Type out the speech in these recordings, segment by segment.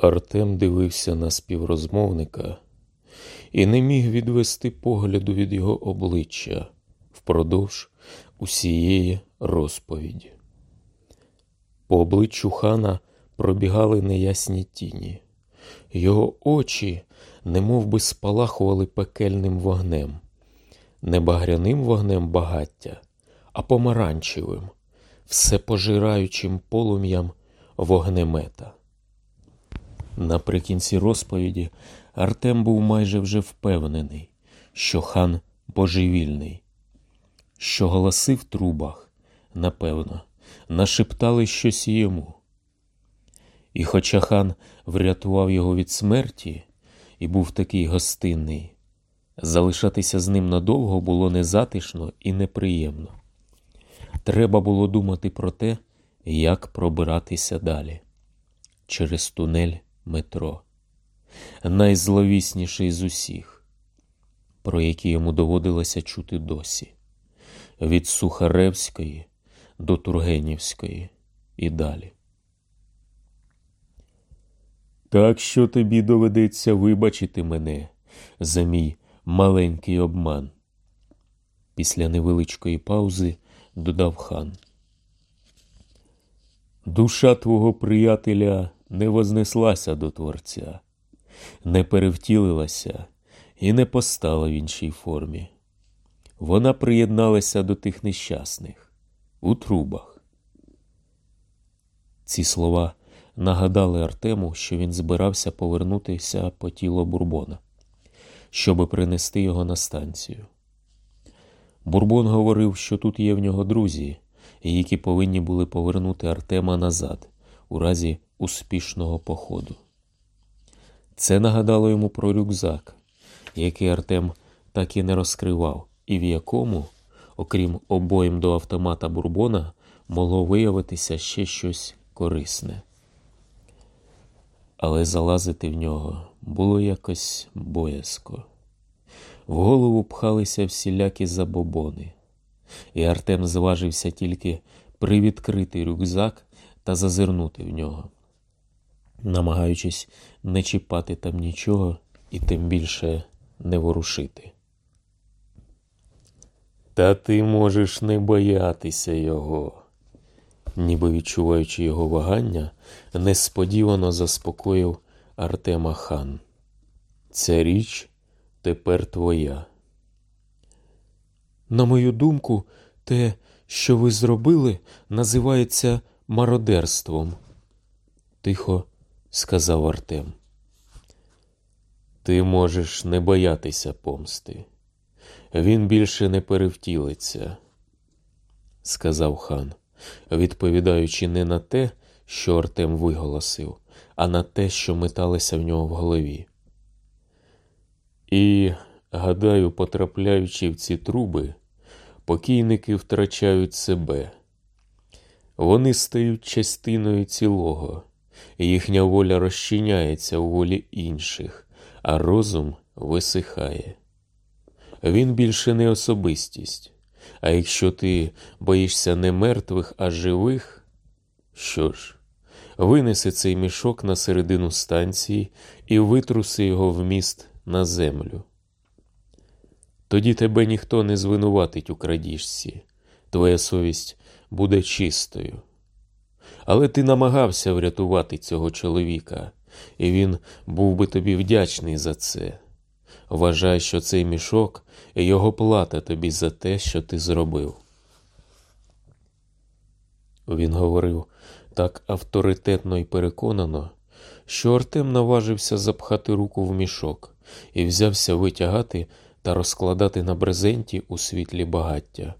Артем дивився на співрозмовника і не міг відвести погляду від його обличчя впродовж усієї розповіді. По обличчю хана пробігали неясні тіні, його очі немов би спалахували пекельним вогнем, не багряним вогнем багаття, а помаранчевим, всепожираючим полум'ям вогнемета. Наприкінці розповіді Артем був майже вже впевнений, що хан божевільний, що голоси в трубах, напевно, нашептали щось йому. І хоча хан врятував його від смерті і був такий гостинний, залишатися з ним надовго було незатишно і неприємно. Треба було думати про те, як пробиратися далі через тунель метро, найзловісніший з усіх, про які йому доводилося чути досі, від Сухаревської до Тургенівської і далі. Так що тобі доведеться вибачити мене за мій маленький обман. Після невеличкої паузи додав хан. Душа твого приятеля не вознеслася до Творця, не перевтілилася і не постала в іншій формі. Вона приєдналася до тих нещасних у трубах. Ці слова нагадали Артему, що він збирався повернутися по тіло Бурбона, щоби принести його на станцію. Бурбон говорив, що тут є в нього друзі, які повинні були повернути Артема назад у разі успішного походу. Це нагадало йому про рюкзак, який Артем так і не розкривав, і в якому, окрім обоїм до автомата Бурбона, могло виявитися ще щось корисне. Але залазити в нього було якось боязко. В голову пхалися всілякі забобони, і Артем зважився тільки привідкрити рюкзак та зазирнути в нього, намагаючись не чіпати там нічого і тим більше не ворушити. Та ти можеш не боятися його, ніби відчуваючи його вагання, несподівано заспокоїв Артема хан. Ця річ тепер твоя. На мою думку, те, що ви зробили, називається мародерством, тихо сказав Артем. Ти можеш не боятися помсти. Він більше не перевтілиться, сказав хан, відповідаючи не на те, що Артем виголосив, а на те, що металося в нього в голові. І, гадаю, потрапляючи в ці труби, покійники втрачають себе. Вони стають частиною цілого, їхня воля розчиняється у волі інших, а розум висихає. Він більше не особистість. А якщо ти боїшся не мертвих, а живих, що ж, винеси цей мішок на середину станції і витруси його в міст на землю. Тоді тебе ніхто не звинуватить у крадіжці, твоя совість буде чистою. Але ти намагався врятувати цього чоловіка, і він був би тобі вдячний за це. Вважай, що цей мішок його плата тобі за те, що ти зробив. Він говорив так авторитетно і переконано, що Артем наважився запхати руку в мішок і взявся витягати та розкладати на брезенті у світлі багаття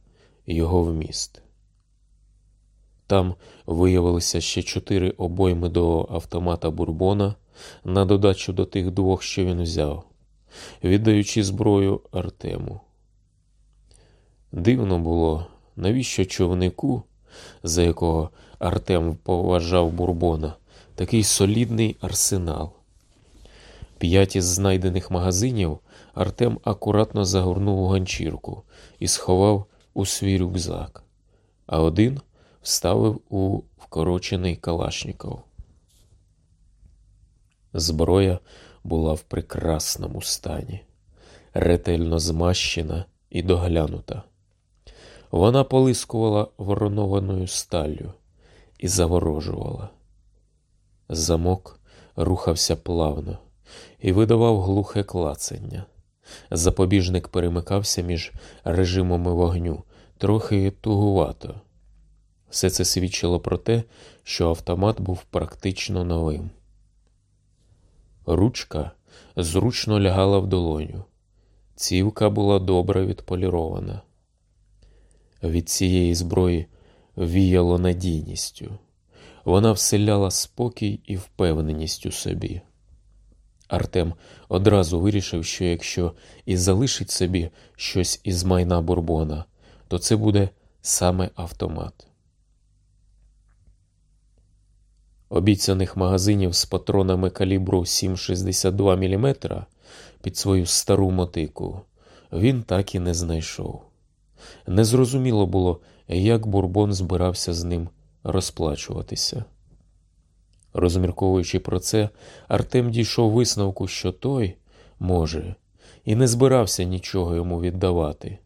його вміст. Там виявилося ще чотири обойми до автомата Бурбона на додачу до тих двох, що він взяв, віддаючи зброю Артему. Дивно було, навіщо човнику, за якого Артем поважав Бурбона, такий солідний арсенал. П'ять із знайдених магазинів Артем акуратно загорнув у ганчірку і сховав у свій рюкзак, а один – вставив у вкорочений Калашніков. Зброя була в прекрасному стані, ретельно змащена і доглянута. Вона полискувала воронованою сталлю і заворожувала. Замок рухався плавно і видавав глухе клацання. Запобіжник перемикався між режимами вогню трохи тугувато. Все це свідчило про те, що автомат був практично новим. Ручка зручно лягала в долоню. Цівка була добре відполірована. Від цієї зброї віяло надійністю. Вона вселяла спокій і впевненість у собі. Артем одразу вирішив, що якщо і залишить собі щось із майна бурбона, то це буде саме автомат. Обіцяних магазинів з патронами калібру 7,62 мм під свою стару мотику він так і не знайшов. Незрозуміло було, як бурбон збирався з ним розплачуватися. Розмірковуючи про це, Артем дійшов висновку, що той, може, і не збирався нічого йому віддавати,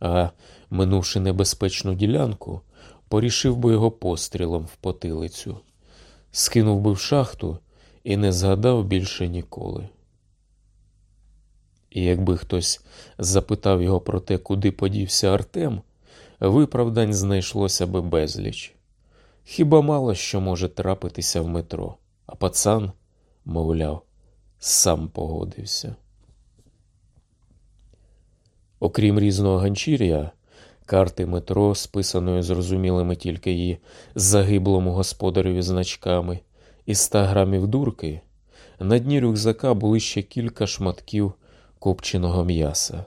а, минувши небезпечну ділянку, порішив би його пострілом в потилицю, скинув би в шахту і не згадав більше ніколи. І якби хтось запитав його про те, куди подівся Артем, виправдань знайшлося би безліч. Хіба мало що може трапитися в метро, а пацан, мовляв, сам погодився. Окрім різного ганчір'я, карти метро, списаної зрозумілими тільки її загиблому господареві значками, і ста грамів дурки, на дні рюкзака були ще кілька шматків копченого м'яса,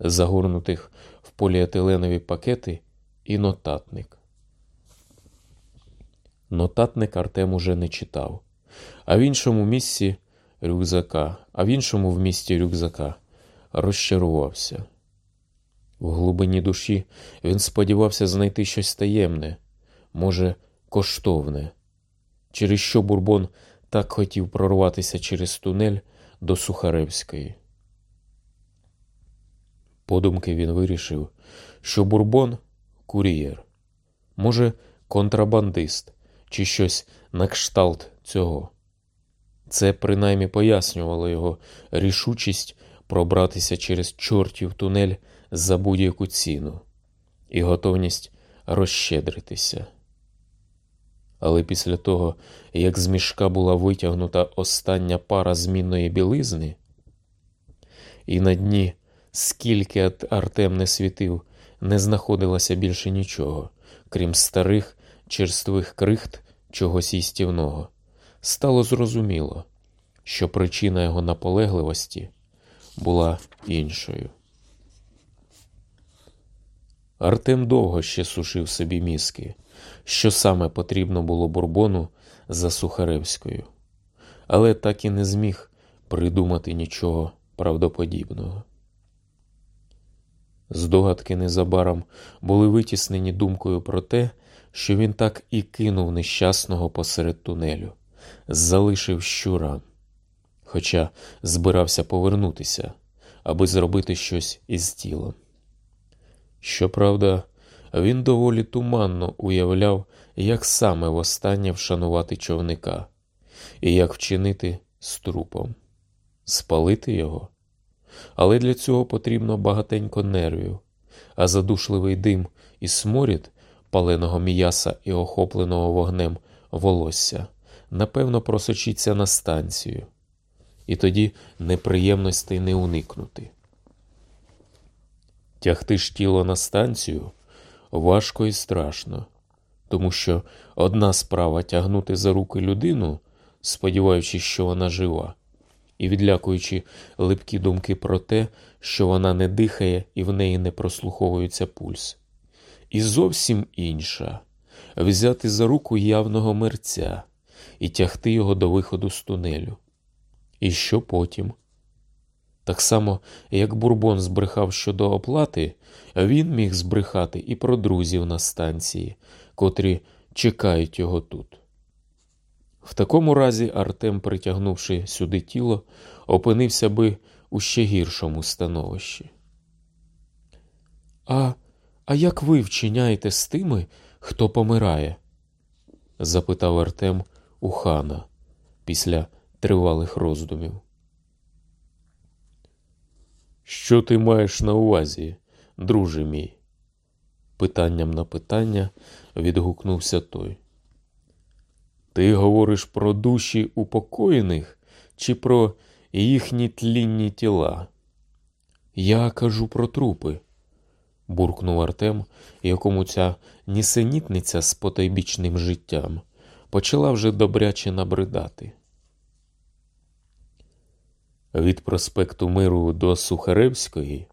загорнутих в поліетиленові пакети і нотатник. Нотатник Артем уже не читав, а в іншому місці рюкзака, а в іншому в місті рюкзака розчарувався. В глибині душі він сподівався знайти щось таємне, може, коштовне, через що Бурбон так хотів прорватися через тунель до Сухаревської. Подумки він вирішив, що Бурбон кур'єр, може, контрабандист чи щось на кшталт цього. Це принаймні пояснювало його рішучість пробратися через чортів тунель за будь-яку ціну і готовність розщедритися. Але після того, як з мішка була витягнута остання пара змінної білизни, і на дні, скільки Артем не світив, не знаходилося більше нічого, крім старих черствих крихт чогось їстівного, стало зрозуміло, що причина його наполегливості була іншою. Артем довго ще сушив собі мізки, що саме потрібно було бурбону за Сухаревською, але так і не зміг придумати нічого правдоподібного. Здогадки незабаром були витіснені думкою про те, що він так і кинув нещасного посеред тунелю, залишив щура, хоча збирався повернутися, аби зробити щось із тілом. Щоправда, він доволі туманно уявляв, як саме востаннє вшанувати човника і як вчинити з трупом, спалити його. Але для цього потрібно багатенько нервів, а задушливий дим і сморід паленого м'яса і охопленого вогнем волосся, напевно, просочиться на станцію, і тоді неприємностей не уникнути. Тягти ж тіло на станцію важко і страшно, тому що одна справа тягнути за руки людину, сподіваючись, що вона жива, і відлякуючи липкі думки про те, що вона не дихає і в неї не прослуховується пульс. І зовсім інша взяти за руку явного мерця і тягти його до виходу з тунелю. І що потім? Так само, як Бурбон збрехав щодо оплати, він міг збрехати і про друзів на станції, котрі чекають його тут. В такому разі Артем, притягнувши сюди тіло, опинився би у ще гіршому становищі. А а як ви вчиняєте з тими, хто помирає? запитав Артем у хана після тривалих роздумів. Що ти маєш на увазі, друже мій? Питанням на питання відгукнувся той. Ти говориш про душі упокоєних чи про їхні тлінні тіла? Я кажу про трупи, буркнув Артем, якому ця нісенітниця з потайбічним життям почала вже добряче набридати. Від проспекту Миру до Сухаревської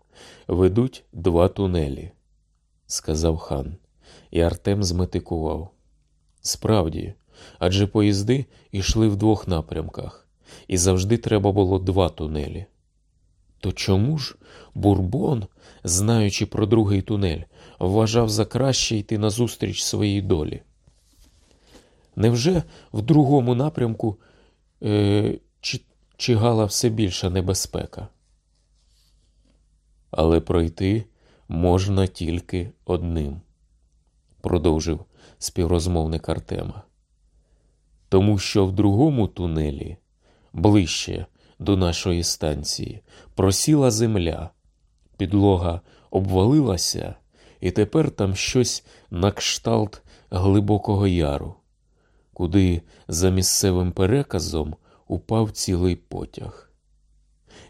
ведуть два тунелі, сказав хан, і Артем зметикував. Справді, адже поїзди йшли в двох напрямках, і завжди треба було два тунелі. То чому ж Бурбон, знаючи про другий тунель, вважав за краще йти назустріч своїй долі? Невже в другому напрямку е, чигала все більша небезпека? Але пройти можна тільки одним, продовжив співрозмовник Артема. Тому що в другому тунелі, ближче до нашої станції, просіла земля, підлога обвалилася, і тепер там щось на кшталт глибокого яру, куди за місцевим переказом упав цілий потяг.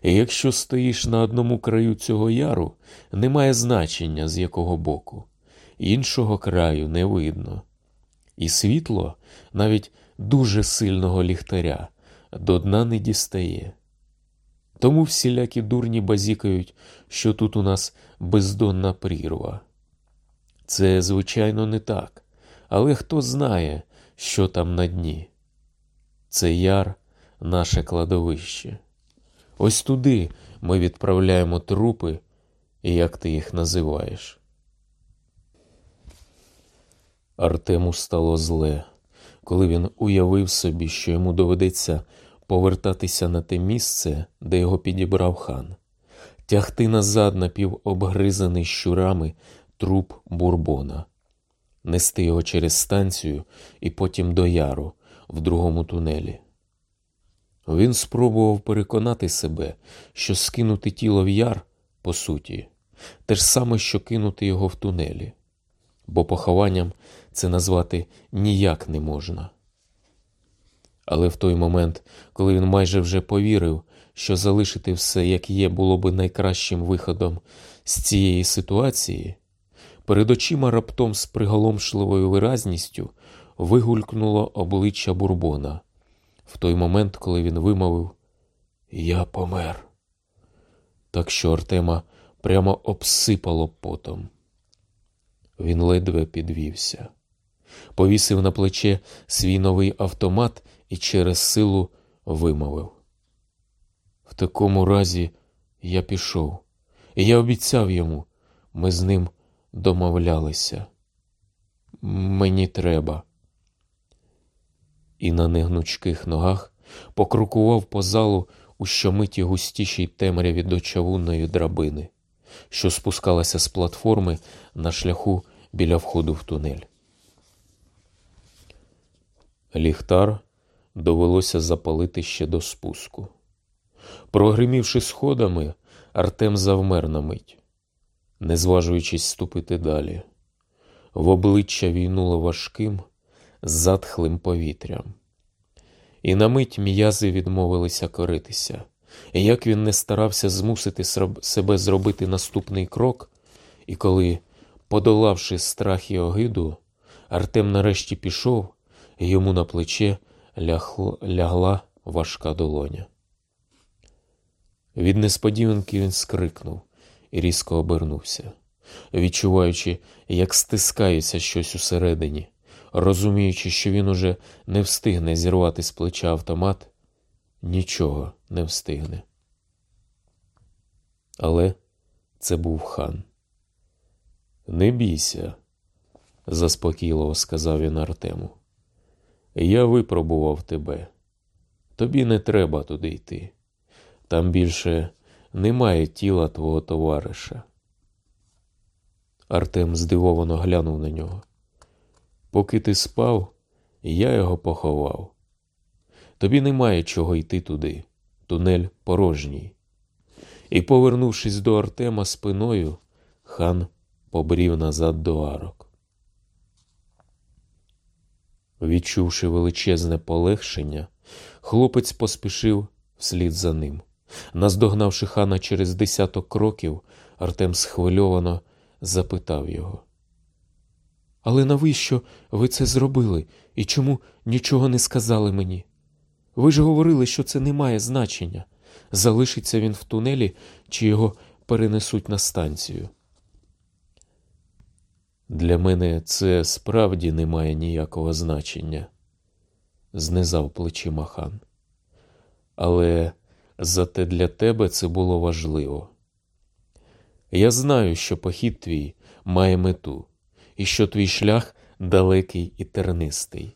Якщо стоїш на одному краю цього яру, немає значення, з якого боку, іншого краю не видно. І світло, навіть дуже сильного ліхтаря, до дна не дістає. Тому всілякі дурні базікають, що тут у нас бездонна прірва. Це, звичайно, не так, але хто знає, що там на дні. Це яр наше кладовище. Ось туди ми відправляємо трупи, як ти їх називаєш. Артему стало зле, коли він уявив собі, що йому доведеться повертатися на те місце, де його підібрав хан, тягти назад напівобгризаний щурами труп бурбона, нести його через станцію і потім до яру в другому тунелі. Він спробував переконати себе, що скинути тіло в яр, по суті, те ж саме, що кинути його в тунелі, бо похованням це назвати ніяк не можна. Але в той момент, коли він майже вже повірив, що залишити все як є було би найкращим виходом з цієї ситуації, перед очима раптом з приголомшливою виразністю вигулькнуло обличчя Бурбона в той момент, коли він вимовив Я помер. Так що Артема прямо обсипало потом. Він ледве підвівся, повісив на плече свій новий автомат і через силу вимовив. В такому разі я пішов, і я обіцяв йому, ми з ним домовлялися. Мені треба і на негнучких ногах покрукував по залу у щомиті густішій темряві до чавунної драбини, що спускалася з платформи на шляху біля входу в тунель. Ліхтар довелося запалити ще до спуску. Прогримівши сходами, Артем завмер на мить, не зважуючись ступити далі. В обличчя війнуло важким, затхлим повітрям. І на мить м'язи відмовилися коритися, як він не старався змусити себе зробити наступний крок, і коли, подолавши страх і огиду, Артем нарешті пішов, йому на плече лягла важка долоня. Від несподіванки він скрикнув і різко обернувся, відчуваючи, як стискається щось усередині, розуміючи, що він уже не встигне зірвати з плеча автомат, нічого не встигне. Але це був хан. Не бійся, заспокійливо сказав він Артему. Я випробував тебе. Тобі не треба туди йти. Там більше немає тіла твого товариша. Артем здивовано глянув на нього. Поки ти спав, я його поховав. Тобі немає чого йти туди. Тунель порожній. І, повернувшись до Артема спиною, хан побрів назад до арок. Відчувши величезне полегшення, хлопець поспішив вслід за ним. Наздогнавши хана через десяток кроків, Артем схвильовано запитав його. Але навіщо ви це зробили і чому нічого не сказали мені? Ви ж говорили, що це не має значення. Залишиться він в тунелі, чи його перенесуть на станцію. Для мене це справді не має ніякого значення, знизав плечима хан. Але зате для тебе це було важливо. Я знаю, що похід твій має мету, і що твій шлях далекий і тернистий.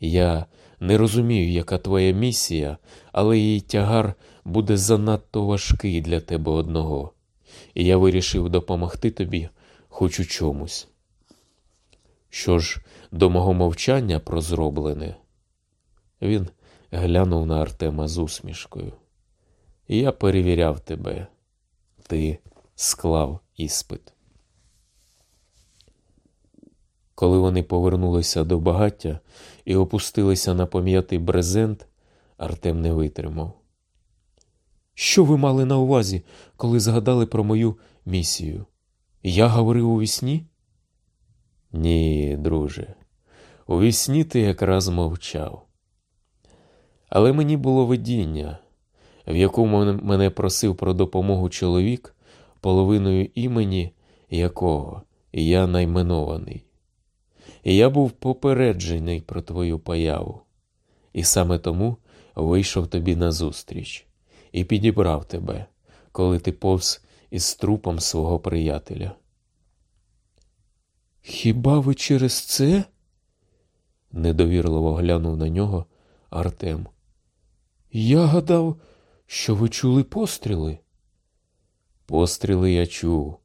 Я не розумію, яка твоя місія, але її тягар буде занадто важкий для тебе одного, і я вирішив допомогти тобі хоч у чомусь. Що ж, до мого мовчання про зроблене, він глянув на Артема з усмішкою. Я перевіряв тебе, ти склав іспит. Коли вони повернулися до багаття і опустилися на пом'ятий брезент, Артем не витримав. Що ви мали на увазі, коли згадали про мою місію? Я говорив у вісні? Ні, друже, у вісні ти якраз мовчав. Але мені було видіння, в якому мене просив про допомогу чоловік, половиною імені якого я найменований. І я був попереджений про твою появу, і саме тому вийшов тобі назустріч і підібрав тебе, коли ти повз із трупом свого приятеля. Хіба ви через це? недовірливо глянув на нього Артем. Я гадав, що ви чули постріли. Постріли я чув.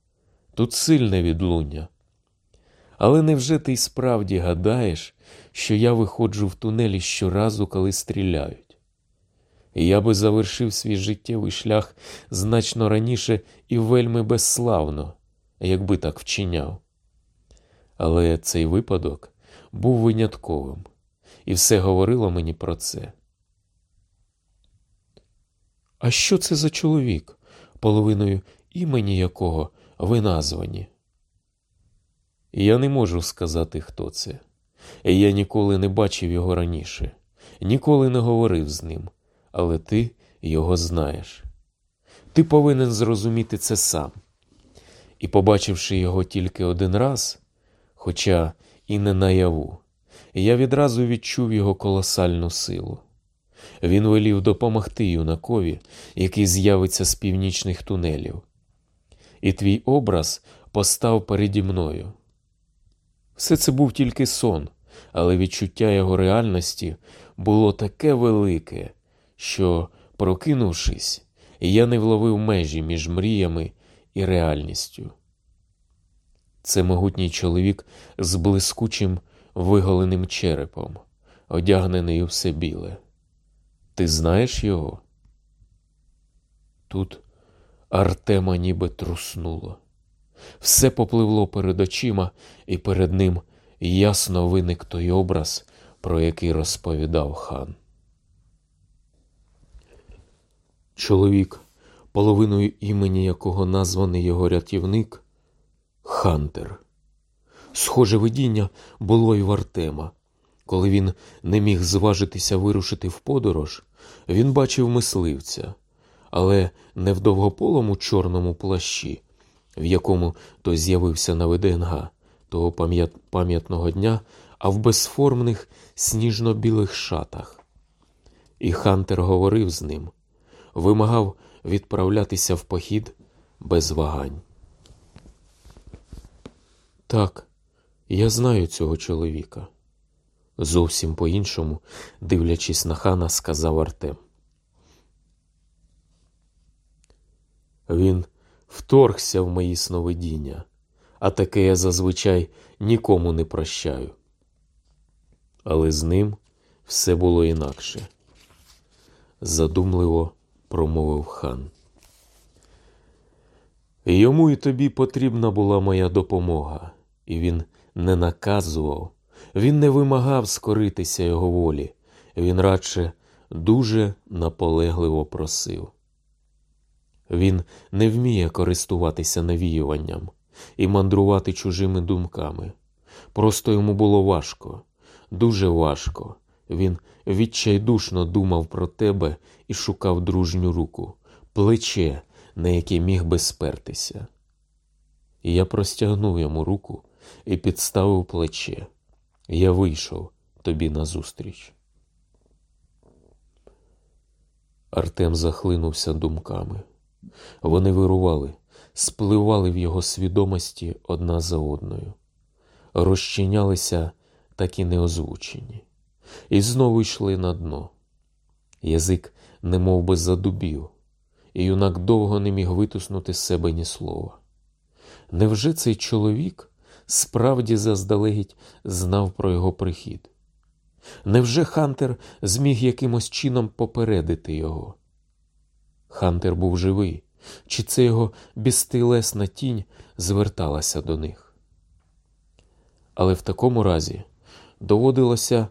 Тут сильне відлуння. Але невже ти й справді гадаєш, що я виходжу в тунелі щоразу, коли стріляють? Я би завершив свій життєвий шлях значно раніше і вельми безславно, якби так вчиняв. Але цей випадок був винятковим, і все говорило мені про це. А що це за чоловік, половиною імені якого ви названі? Я не можу сказати, хто це. Я ніколи не бачив його раніше, ніколи не говорив з ним, але ти його знаєш. Ти повинен зрозуміти це сам. І, побачивши його тільки один раз, хоча і не наяву, я відразу відчув його колосальну силу. Він велів допомогти юнакові, який з'явиться з північних тунелів. І твій образ постав переді мною. Все це був тільки сон, але відчуття його реальності було таке велике, що, прокинувшись, я не вловив межі між мріями і реальністю. Це могутній чоловік з блискучим виголеним черепом, одягнений у все біле. Ти знаєш його? Тут Артема ніби труснуло. Все попливло перед очима, і перед ним ясно виник той образ, про який розповідав хан. Чоловік, половиною імені якого названий його рятівник Хантер. Схоже видіння було й в Артема. Коли він не міг зважитися вирушити в подорож, він бачив мисливця, але не в довгополому чорному плащі, в якому той з'явився на ВДНГ того пам'ятного дня, а в безформних сніжно-білих шатах. І Хантер говорив з ним, вимагав відправлятися в похід без вагань. Так, я знаю цього чоловіка. Зовсім по-іншому, дивлячись на хана, сказав Артем. Він вторгся в мої сновидіння, а таке я зазвичай нікому не прощаю. Але з ним все було інакше, задумливо промовив хан. Йому і тобі потрібна була моя допомога, і він не наказував, він не вимагав скоритися його волі, він радше дуже наполегливо просив. Він не вміє користуватися навіюванням і мандрувати чужими думками. Просто йому було важко, дуже важко. Він відчайдушно думав про тебе і шукав дружню руку, плече, на яке міг би спертися. Я простягнув йому руку і підставив плече. Я вийшов тобі назустріч. Артем захлинувся думками. Вони вирували, спливали в його свідомості одна за одною, розчинялися так і неозвучені, і знову йшли на дно. Язик немов би задубів, і юнак довго не міг витиснути з себе ні слова. Невже цей чоловік справді заздалегідь знав про його прихід? Невже Хантер зміг якимось чином попередити його? Хантер був живий, чи це його безтилесна тінь зверталася до них? Але в такому разі доводилося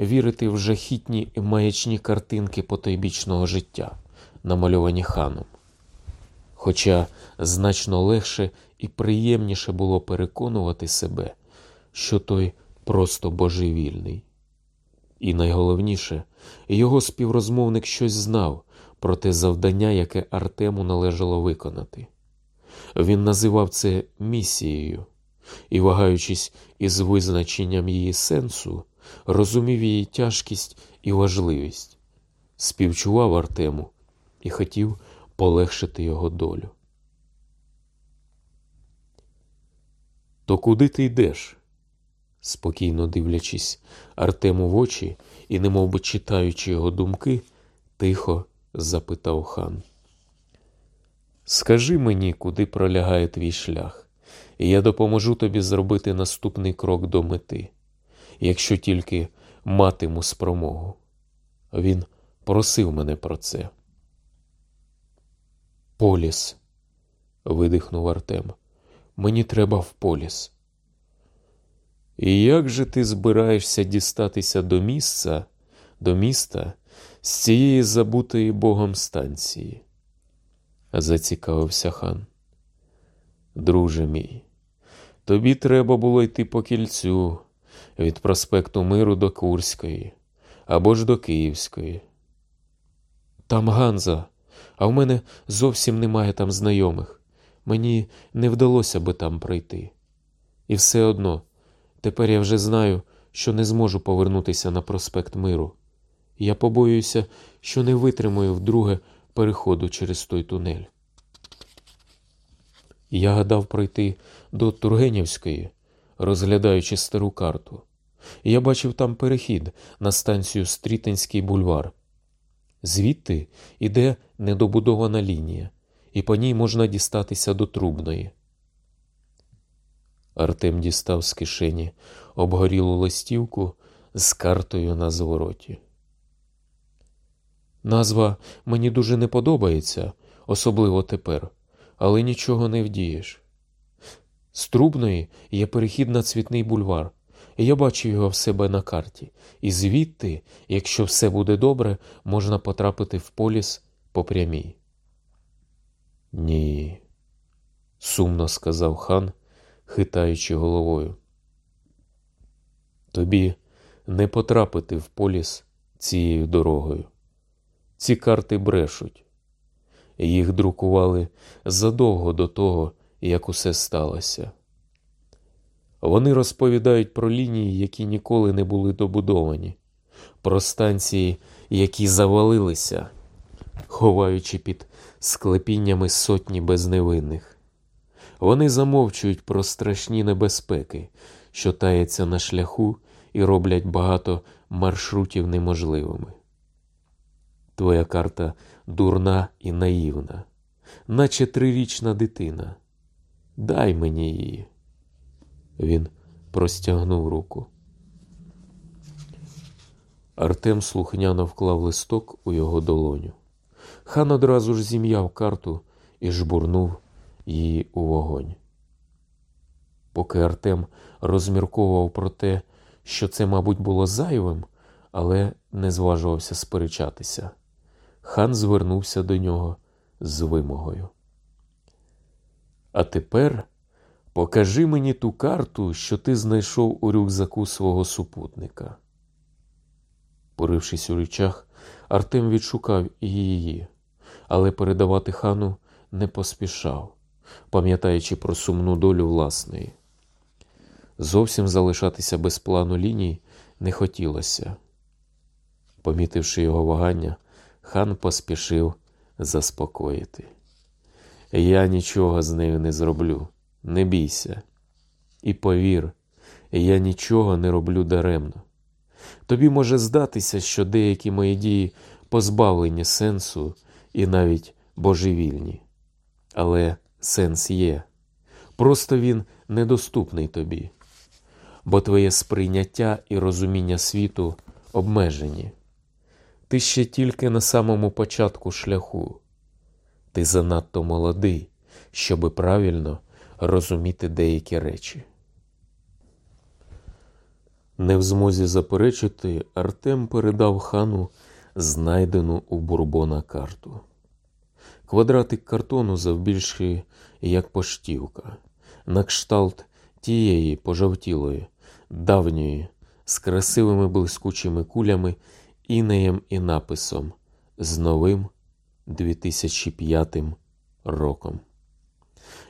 вірити в жахітні маячні картинки потойбічного життя, намальовані ханом. Хоча значно легше і приємніше було переконувати себе, що той просто божевільний. І найголовніше, його співрозмовник щось знав про те завдання, яке Артему належало виконати. Він називав це місією і, вагаючись із визначенням її сенсу, розумів її тяжкість і важливість, співчував Артему і хотів полегшити його долю. То куди ти йдеш? Спокійно дивлячись Артему в очі і, немов би читаючи його думки, тихо запитав хан. Скажи мені, куди пролягає твій шлях, і я допоможу тобі зробити наступний крок до мети, якщо тільки матиму спромогу. Він просив мене про це. Поліс, видихнув Артем. Мені треба в поліс. І як же ти збираєшся дістатися до місця, до міста з цієї забутої богом станції? зацікавився хан. Друже мій, тобі треба було йти по кільцю від проспекту Миру до Курської або ж до Київської. Там Ганза, а в мене зовсім немає там знайомих. Мені не вдалося би там пройти. І все одно, тепер я вже знаю, що не зможу повернутися на проспект Миру. Я побоююся, що не витримаю вдруге переходу через той тунель. Я гадав пройти до Тургенівської, розглядаючи стару карту. Я бачив там перехід на станцію Стрітинський бульвар. Звідти іде недобудована лінія, і по ній можна дістатися до трубної. Артем дістав з кишені обгорілу листівку з картою на звороті. Назва мені дуже не подобається, особливо тепер, але нічого не вдієш. З трубної є перехід на цвітний бульвар. Я бачив його в себе на карті, і звідти, якщо все буде добре, можна потрапити в поліс по прямій. Ні, сумно сказав хан, хитаючи головою. Тобі не потрапити в поліс цією дорогою. Ці карти брешуть. Їх друкували задовго до того, як усе сталося. Вони розповідають про лінії, які ніколи не були добудовані, про станції, які завалилися, ховаючи під склепіннями сотні безневинних. Вони замовчують про страшні небезпеки, що таяться на шляху і роблять багато маршрутів неможливими. Твоя карта дурна і наївна, наче трирічна дитина. Дай мені її. Він простягнув руку. Артем слухняно вклав листок у його долоню. Хан одразу ж зім'яв карту і жбурнув її у вогонь. Поки Артем розмірковував про те, що це, мабуть, було зайвим, але не зважувався сперечатися. Хан звернувся до нього з вимогою. А тепер покажи мені ту карту, що ти знайшов у рюкзаку свого супутника. Порившись у речах, Артем відшукав її, але передавати хану не поспішав, пам'ятаючи про сумну долю власної. Зовсім залишатися без плану ліній не хотілося. Помітивши його вагання, хан поспішив заспокоїти. Я нічого з нею не зроблю, не бійся. І повір, я нічого не роблю даремно. Тобі може здатися, що деякі мої дії позбавлені сенсу і навіть божевільні. Але сенс є. Просто він недоступний тобі, бо твоє сприйняття і розуміння світу обмежені. Ти ще тільки на самому початку шляху. Ти занадто молодий, щоби правильно розуміти деякі речі. Не в змозі заперечити, Артем передав хану знайдену у бурбона карту. Квадратик картону завбільшки, як поштівка, на кшталт тієї пожовтілої, давньої, з красивими блискучими кулями, інеєм і написом з новим 2005 роком,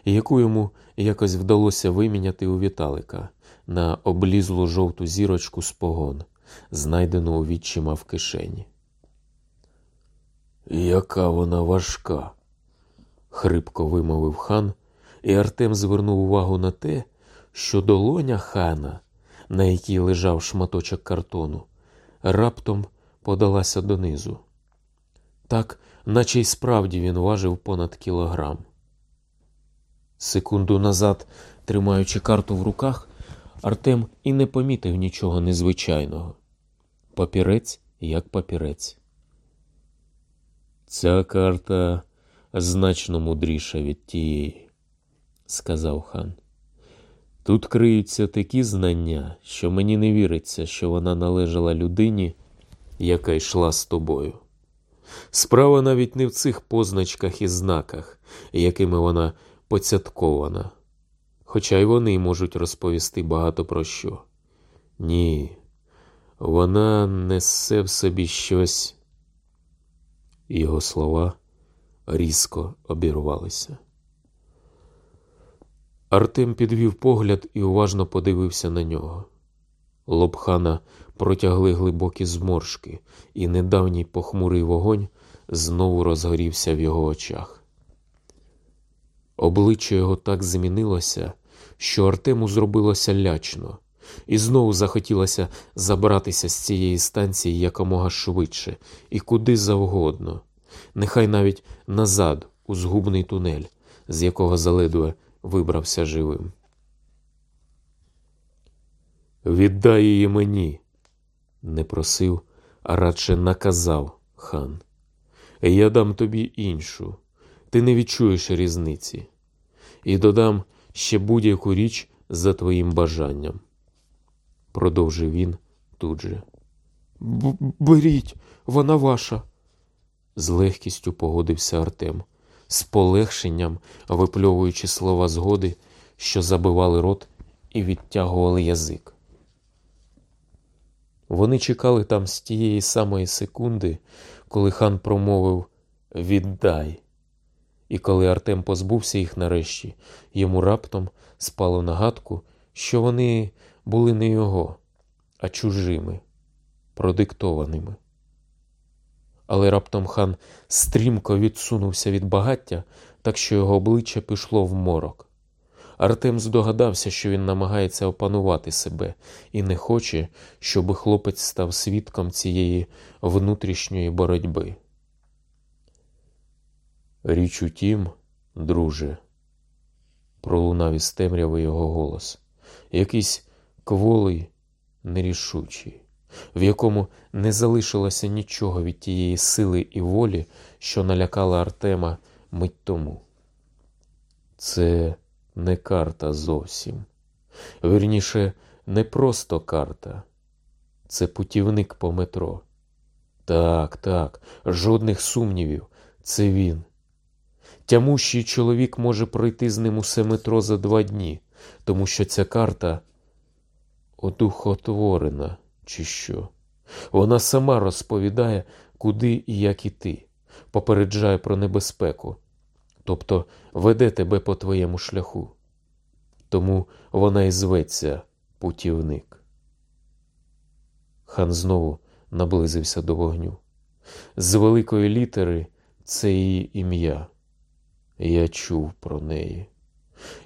яку йому якось вдалося виміняти у Віталика на облізлу жовту зірочку з погон, знайдену у відчима в кишені. Яка вона важка, хрипко вимовив хан, і Артем звернув увагу на те, що долоня хана, на якій лежав шматочок картону, раптом подалася донизу. Так, наче й справді він важив понад кілограм. Секунду назад, тримаючи карту в руках, Артем і не помітив нічого незвичайного. Папірець як папірець. Ця карта значно мудріша від тієї, сказав хан. Тут криються такі знання, що мені не віриться, що вона належала людині, яка йшла з тобою. Справа навіть не в цих позначках і знаках, якими вона поцяткована, хоча й вони можуть розповісти багато про що. Ні, вона несе в собі щось. Його слова різко обірвалися. Артем підвів погляд і уважно подивився на нього. Лобхана протягли глибокі зморшки, і недавній похмурий вогонь знову розгорівся в його очах. Обличчя його так змінилося, що Артему зробилося лячно, і знову захотілося забратися з цієї станції якомога швидше і куди завгодно, нехай навіть назад, у згубний тунель, з якого заледве вибрався живим. Віддай її мені, не просив, а радше наказав хан. Я дам тобі іншу, ти не відчуєш різниці, і додам ще будь-яку річ за твоїм бажанням. Продовжив він тут же. Беріть, вона ваша, з легкістю погодився Артем, з полегшенням випльовуючи слова згоди, що забивали рот і відтягували язик. Вони чекали там з тієї самої секунди, коли хан промовив Віддай. І коли Артем позбувся їх нарешті, йому раптом спало нагадку, що вони були не його, а чужими, продиктованими. Але раптом хан стрімко відсунувся від багаття, так що його обличчя пішло в морок. Артем здогадався, що він намагається опанувати себе і не хоче, щоб хлопець став свідком цієї внутрішньої боротьби. Річ у тім, друже, пролунав із темряви його голос, якийсь кволий, нерішучий, в якому не залишилося нічого від тієї сили і волі, що налякала Артема мить тому. Це не карта зовсім. Вірніше, не просто карта, це путівник по метро. Так, так, жодних сумнівів, це він. Тямущий чоловік може пройти з ним усе метро за два дні, тому що ця карта одухотворена, чи що. Вона сама розповідає, куди і як іти, попереджає про небезпеку, тобто веде тебе по твоєму шляху. Тому вона і зветься путівник. Хан знову наблизився до вогню. З великої літери це її ім'я. Я чув про неї.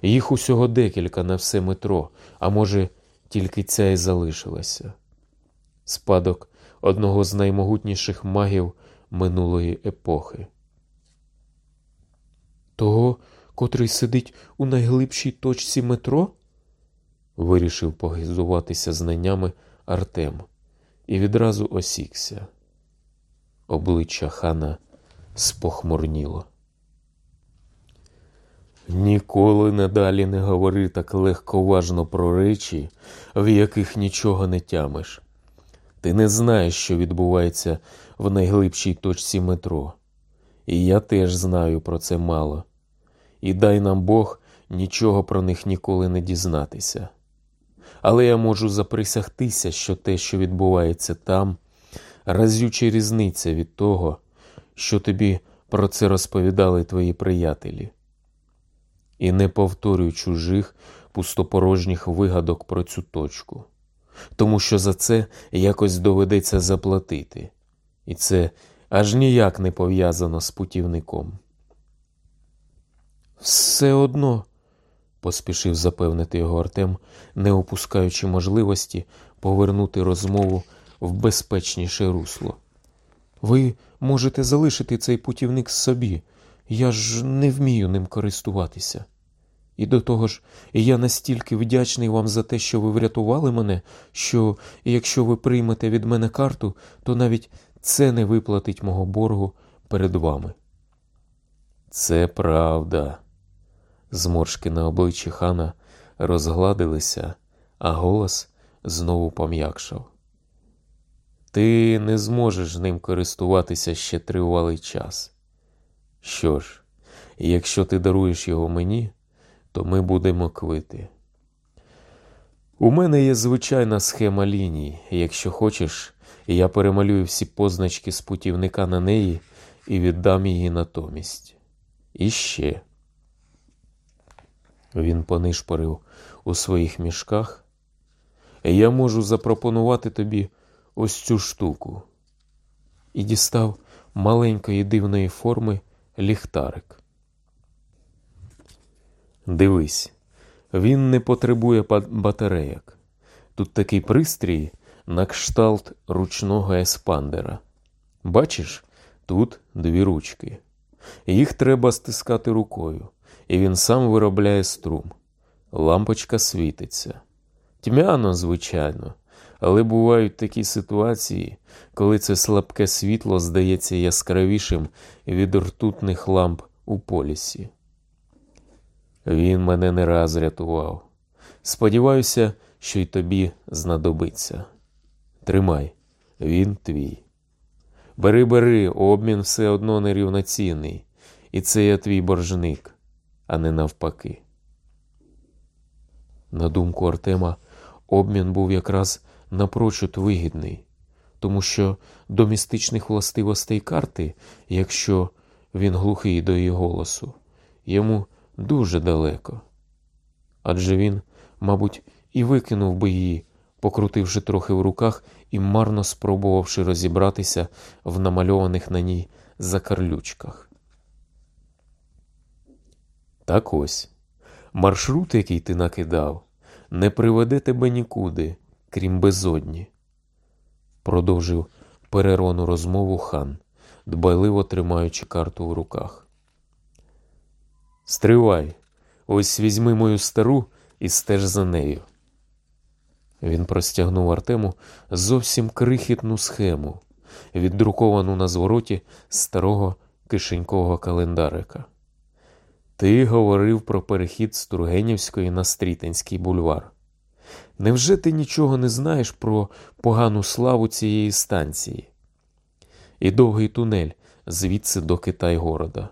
Їх усього декілька на все метро, а може, тільки ця і залишилася. Спадок одного з наймогутніших магів минулої епохи. Того, котрий сидить у найглибшій точці метро? Вирішив погизуватися знаннями Артем і відразу осікся. Обличчя хана спохмурніло. Ніколи надалі не говори так легковажно про речі, в яких нічого не тямиш. Ти не знаєш, що відбувається в найглибшій точці метро, і я теж знаю про це мало. І дай нам Бог нічого про них ніколи не дізнатися. Але я можу заприсягтися, що те, що відбувається там, разюча різниця від того, що тобі про це розповідали твої приятелі і не повторюй чужих пустопорожніх вигадок про цю точку, тому що за це якось доведеться заплатити, і це аж ніяк не пов'язано з путівником. Все одно, поспішив запевнити його Артем, не опускаючи можливості повернути розмову в безпечніше русло. Ви можете залишити цей путівник собі, я ж не вмію ним користуватися. І до того ж, я настільки вдячний вам за те, що ви врятували мене, що якщо ви приймете від мене карту, то навіть це не виплатить мого боргу перед вами. Це правда. Зморшки на обличчі хана розгладилися, а голос знову пом'якшав. Ти не зможеш ним користуватися ще тривалий час. Що ж, якщо ти даруєш його мені, то ми будемо квити. У мене є звичайна схема ліній. Якщо хочеш, я перемалюю всі позначки з путівника на неї і віддам її натомість. І ще. Він понишпорив у своїх мішках. Я можу запропонувати тобі ось цю штуку. І дістав маленької дивної форми ліхтарик. Дивись, він не потребує батарейок. Тут такий пристрій на кшталт ручного еспандера. Бачиш, тут дві ручки. Їх треба стискати рукою, і він сам виробляє струм. Лампочка світиться. Тьмяно, звичайно, але бувають такі ситуації, коли це слабке світло здається яскравішим від ртутних ламп у полісі. Він мене не раз рятував. Сподіваюся, що й тобі знадобиться. Тримай, він твій. Бери, бери, обмін все одно нерівноцінний, і це я твій боржник, а не навпаки. На думку Артема, обмін був якраз напрочуд вигідний, тому що до містичних властивостей карти, якщо він глухий до її голосу, йому дуже далеко. Адже він, мабуть, і викинув би її, покрутивши трохи в руках і марно спробувавши розібратися в намальованих на ній закарлючках. Так ось Маршрут, який ти накидав, не приведе тебе нікуди, крім безодні. Продовжив перерону розмову хан, дбайливо тримаючи карту в руках. Стривай, ось візьми мою стару і стеж за нею. Він простягнув Артему зовсім крихітну схему, віддруковану на звороті старого кишенькового календарика. Ти говорив про перехід з Тургенівської на Стрітинський бульвар. Невже ти нічого не знаєш про погану славу цієї станції? І довгий тунель звідси до Китай-города?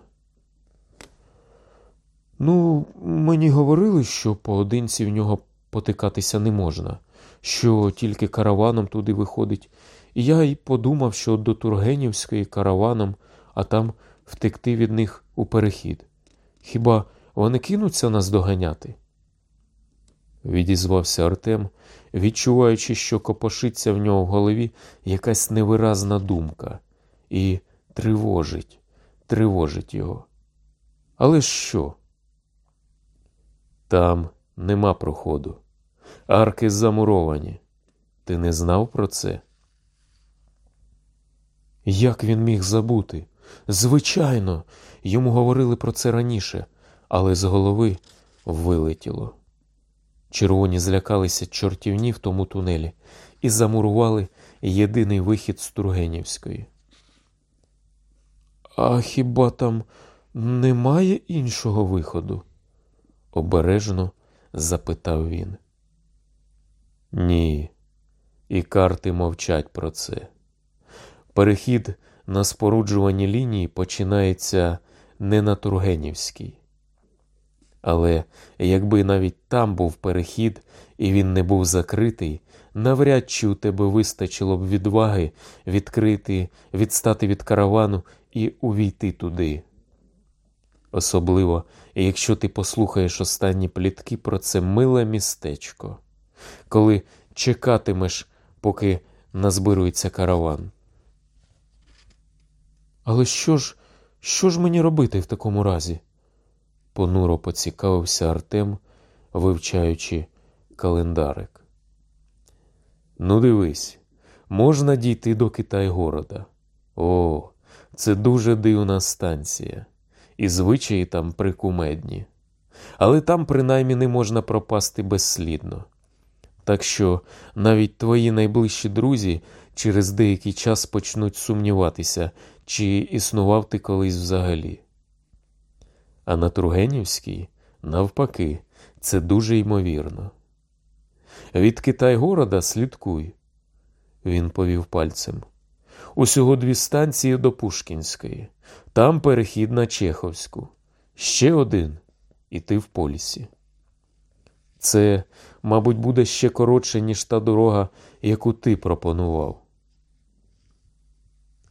Ну, мені говорили, що поодинці в нього потикатися не можна, що тільки караваном туди виходить. І я й подумав, що до Тургенівської караваном, а там втекти від них у перехід. Хіба вони кинуться нас доганяти? Відізвався Артем, відчуваючи, що копошиться в нього в голові якась невиразна думка, і тривожить, тривожить його. Але що? Там нема проходу. Арки замуровані. Ти не знав про це? Як він міг забути? Звичайно, йому говорили про це раніше, але з голови вилетіло. Червоні злякалися чортівні в тому тунелі і замурували єдиний вихід з Тургенівської. А хіба там немає іншого виходу? обережно запитав він. Ні, і карти мовчать про це. Перехід на споруджуванні лінії починається не на Тургенівській. Але якби навіть там був перехід і він не був закритий, навряд чи у тебе вистачило б відваги відкрити, відстати від каравану і увійти туди. Особливо, якщо ти послухаєш останні плітки про це миле містечко, коли чекатимеш, поки назбирується караван. Але що ж, що ж мені робити в такому разі? понуро поцікавився Артем, вивчаючи календарик. Ну, дивись, можна дійти до Китай-города. О, це дуже дивна станція, і звичаї там прикумедні. Але там принаймні не можна пропасти безслідно. Так що навіть твої найближчі друзі через деякий час почнуть сумніватися, чи існував ти колись взагалі. А на Тургенівській, навпаки, це дуже ймовірно. Від Китай-города слідкуй, він повів пальцем. Усього дві станції до Пушкінської, там перехід на Чеховську, ще один, і ти в полісі. Це, мабуть, буде ще коротше, ніж та дорога, яку ти пропонував.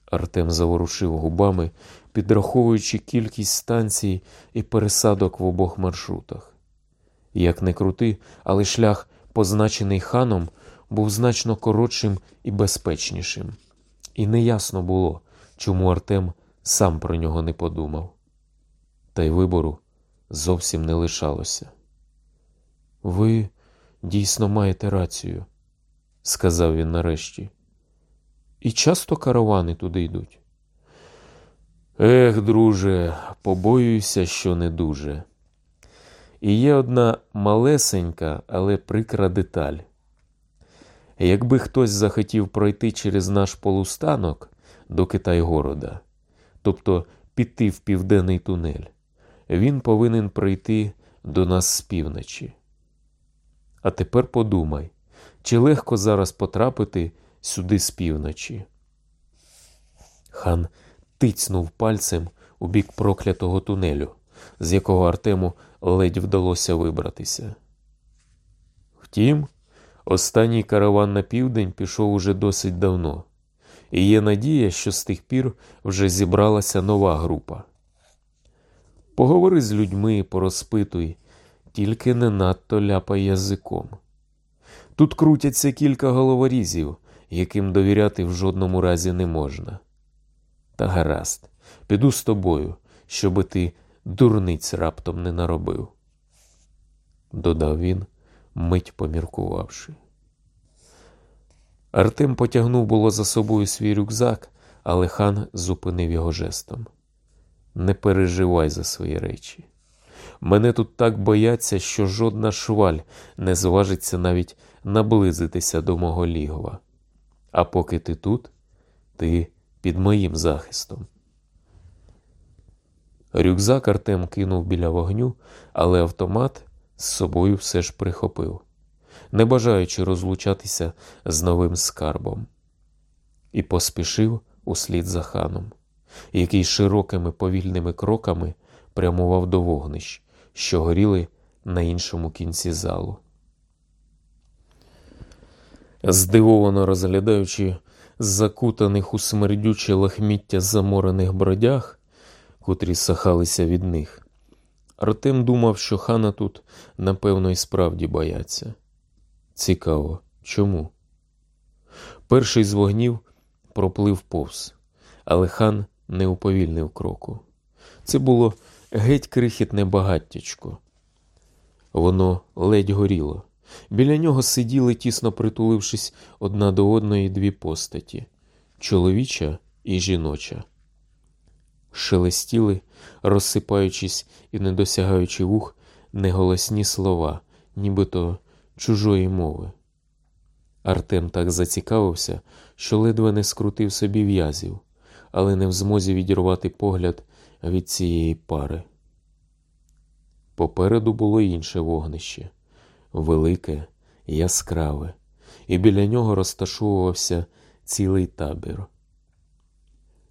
Артем заворушив губами, підраховуючи кількість станцій і пересадок в обох маршрутах. Як не крути, але шлях, позначений ханом, був значно коротшим і безпечнішим, і неясно було, чому Артем сам про нього не подумав. Та й вибору зовсім не лишалося. Ви дійсно маєте рацію, сказав він нарешті. І часто каравани туди йдуть. Ех, друже, побоююся, що не дуже. І є одна малесенька, але прикра деталь. Якби хтось захотів пройти через наш полустанок до Китай-города, тобто піти в південний тунель, він повинен прийти до нас з півночі. А тепер подумай, чи легко зараз потрапити сюди з півночі? Хан тицнув пальцем у бік проклятого тунелю, з якого Артему ледь вдалося вибратися. Втім, останній караван на південь пішов уже досить давно, і є надія, що з тих пір вже зібралася нова група. Поговори з людьми, порозпитуй, тільки не надто ляпай язиком. Тут крутяться кілька головорізів, яким довіряти в жодному разі не можна. Та гаразд, піду з тобою, щоби ти дурниць раптом не наробив. додав він, мить поміркувавши. Артем потягнув було за собою свій рюкзак, але хан зупинив його жестом. Не переживай за свої речі. Мене тут так бояться, що жодна шваль не зважиться навіть наблизитися до мого лігова. А поки ти тут, ти під моїм захистом. Рюкзак Артем кинув біля вогню, але автомат з собою все ж прихопив, не бажаючи розлучатися з новим скарбом, і поспішив услід за ханом, який широкими повільними кроками прямував до вогнищ, що горіли на іншому кінці залу. Здивовано розглядаючи закутаних у смердюче лахміття заморених бродяг, котрі сахалися від них, Артем думав, що хана тут, напевно, і справді бояться. Цікаво, чому? Перший з вогнів проплив повз, але хан не уповільнив кроку. Це було геть крихітне багаттячко. Воно ледь горіло. Біля нього сиділи, тісно притулившись одна до одної дві постаті чоловіча і жіноча. Шелестіли, розсипаючись і не досягаючи вух, неголосні слова, нібито чужої мови. Артем так зацікавився, що ледве не скрутив собі в'язів, але не в змозі відірвати погляд від цієї пари. Попереду було інше вогнище велике, яскраве, і біля нього розташовувався цілий табір.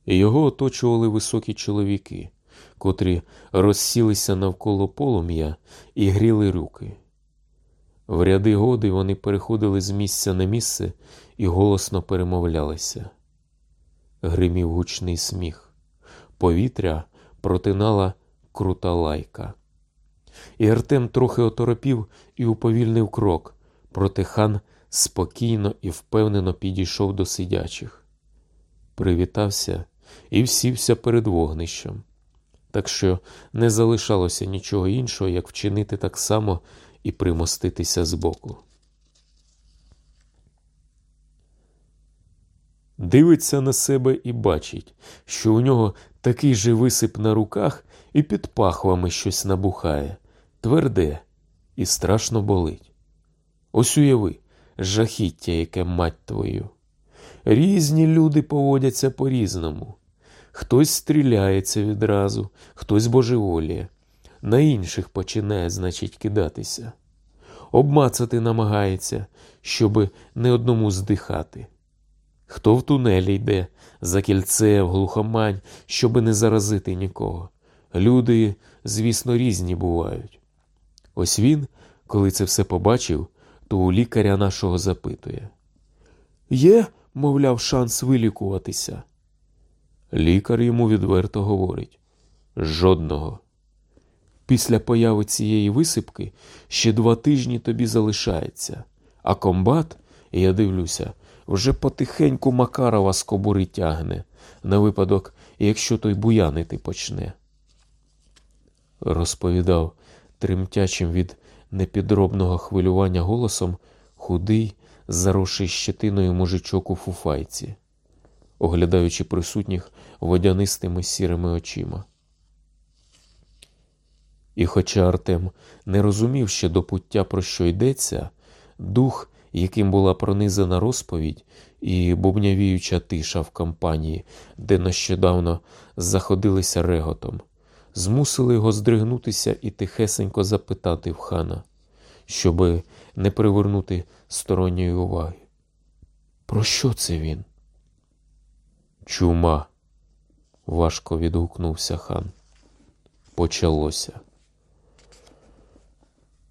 Його оточували високі чоловіки, котрі розсілися навколо полум'я і гріли руки. В ряди годи вони переходили з місця на місце і голосно перемовлялися. Гримів гучний сміх, повітря протинала крута лайка. І Артем трохи оторопів і уповільнив крок, проте хан спокійно і впевнено підійшов до сидячих, привітався і всівся перед вогнищем, так що не залишалося нічого іншого, як вчинити так само і примоститися збоку. Дивиться на себе і бачить, що у нього такий же висип на руках і під пахвами щось набухає, тверде і страшно болить. Ось уяви, жахіття, яке мать твою. Різні люди поводяться по-різному. Хтось стріляється відразу, хтось божеволіє, на інших починає, значить, кидатися, обмацати намагається, щоби не одному здихати. Хто в тунелі йде, за кільце, в глухомань, щоби не заразити нікого. Люди, звісно, різні бувають. Ось він, коли це все побачив, то у лікаря нашого запитує Є, мовляв, шанс вилікуватися. Лікар йому відверто говорить жодного. Після появи цієї висипки ще два тижні тобі залишається, а комбат, я дивлюся, вже потихеньку Макарова з кобури тягне, на випадок, якщо той буянити почне. Розповідав тремтячим від непідробного хвилювання голосом худий, заросший щетиною мужичок у фуфайці, оглядаючи присутніх водянистими сірими очима. І хоча Артем не розумів ще до пуття, про що йдеться, дух, яким була пронизана розповідь і бубнявіюча тиша в компанії, де нещодавно заходилися реготом, змусили його здригнутися і тихесенько запитати в хана, щоби не привернути сторонньої уваги. Про що це він? Чума, важко відгукнувся хан. Почалося.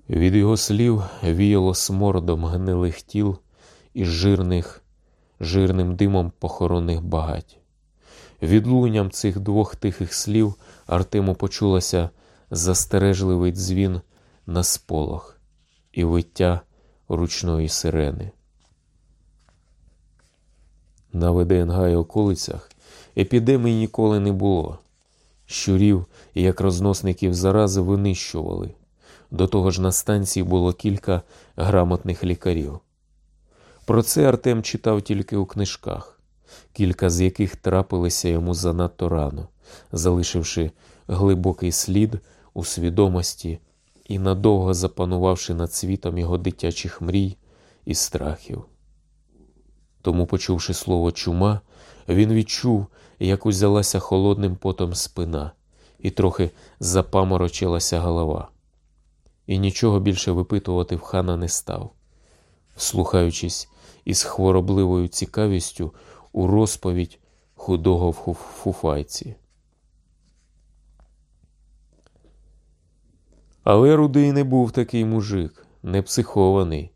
Від його слів віяло смородом гнилих тіл і жирних, жирним димом похоронних багать. Відлунням цих двох тихих слів Артему почулося застережливий дзвін на сполох і виття ручної сирени. На ВДНГ і околицях епідемії ніколи не було. Щурів, як розносників зарази, винищували До того ж на станції було кілька грамотних лікарів. Про це Артем читав тільки у книжках, кілька з яких трапилися йому занадто рано, залишивши глибокий слід у свідомості і надовго запанувавши над світом його дитячих мрій і страхів. Тому, почувши слово чума, він відчув, як узялася холодним потом спина, і трохи запаморочилася голова. І нічого більше випитувати в хана не став, слухаючись із хворобливою цікавістю у розповідь худого в фуфайці. Але рудий не був такий мужик, не психований.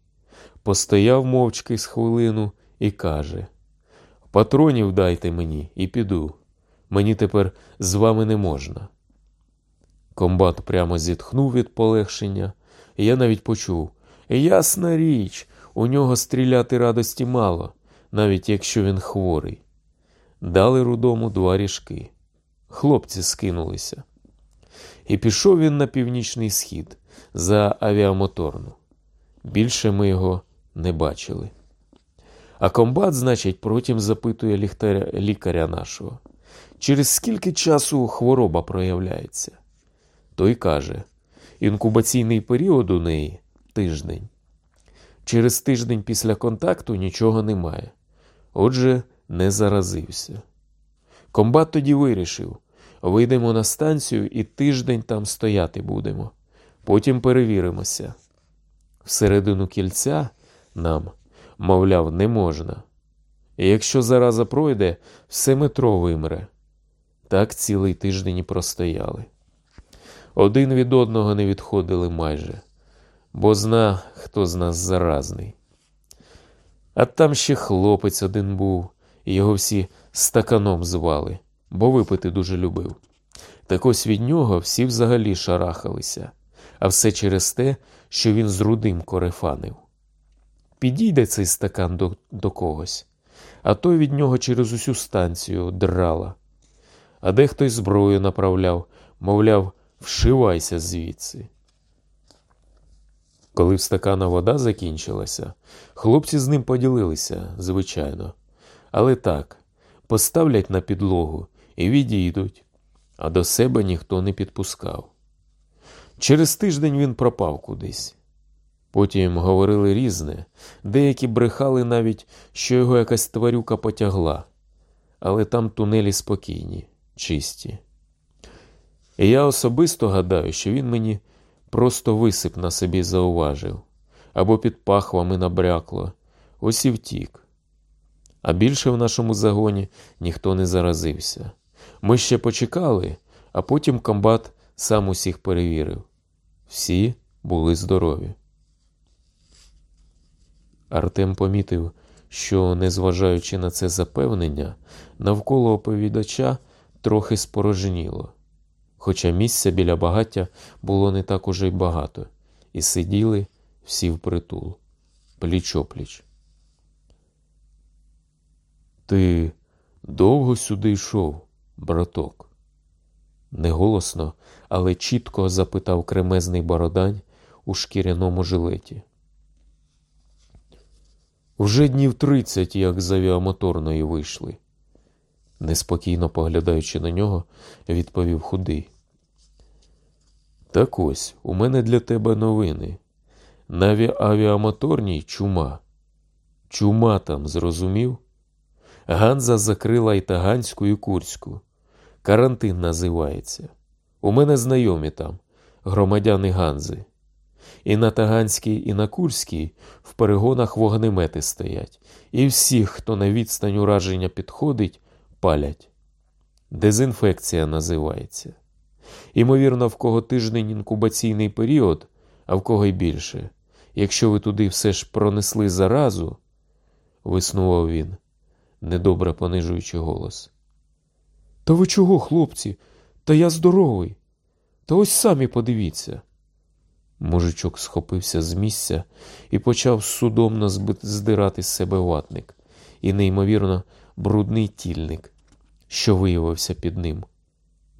Постояв мовчки з хвилину і каже: Патронів дайте мені і піду. Мені тепер з вами не можна. Комбат прямо зітхнув від полегшення, і я навіть почув ясна річ, у нього стріляти радості мало, навіть якщо він хворий. Дали рудому два ріжки. Хлопці скинулися. І пішов він на північний схід за авіамоторну. Більше ми його не бачили. А комбат, значить, потім запитує лікаря нашого, через скільки часу хвороба проявляється. Той каже: інкубаційний період у неї тиждень. Через тиждень після контакту нічого немає. Отже, не заразився. Комбат тоді вирішив: вийдемо на станцію і тиждень там стояти будемо. Потім перевіримося. Всередину кільця нам, мовляв, не можна. І якщо зараза пройде, все метро вимре. Так цілий тиждень і простояли. Один від одного не відходили майже, бо зна, хто з нас заразний. А там ще хлопець один був, його всі стаканом звали, бо випити дуже любив. Так ось від нього всі взагалі шарахалися, а все через те, що він з рудим корефанив. Підійде цей стакан до, до когось, а той від нього через усю станцію драла. А дехто й зброю направляв, мовляв, вшивайся звідси. Коли в стакана вода закінчилася, хлопці з ним поділилися, звичайно, але так, поставлять на підлогу і відійдуть, а до себе ніхто не підпускав. Через тиждень він пропав кудись. Потім говорили різне, деякі брехали навіть, що його якась тварюка потягла, але там тунелі спокійні, чисті. І я особисто гадаю, що він мені просто висип на собі зауважив або під пахвами набрякло, ось і втік. А більше в нашому загоні ніхто не заразився. Ми ще почекали, а потім комбат сам усіх перевірив. Всі були здорові. Артем помітив, що, незважаючи на це запевнення, навколо оповідача трохи спорожніло хоча місця біля багаття було не так уже й багато, і сиділи всі впритул, пліч опліч. Ти довго сюди йшов, браток? Неголосно, але чітко запитав кремезний бородань у шкіряному жилеті. Вже днів тридцять, як з авіамоторної вийшли, неспокійно поглядаючи на нього, відповів худий. Так ось у мене для тебе новини. На авіамоторній чума. Чума там, зрозумів? Ганза закрила і Таганську, і Курську. Карантин називається. У мене знайомі там, громадяни Ганзи. І на Таганській, і на Курській в перегонах вогнемети стоять, і всіх, хто на відстань ураження підходить, палять. Дезінфекція називається. Імовірно, в кого тиждень інкубаційний період, а в кого й більше. Якщо ви туди все ж пронесли заразу, виснував він, недобре понижуючи голос. Та ви чого, хлопці? Та я здоровий. Та ось самі подивіться. Мужичок схопився з місця і почав судомно здирати з себе ватник і неймовірно брудний тільник, що виявився під ним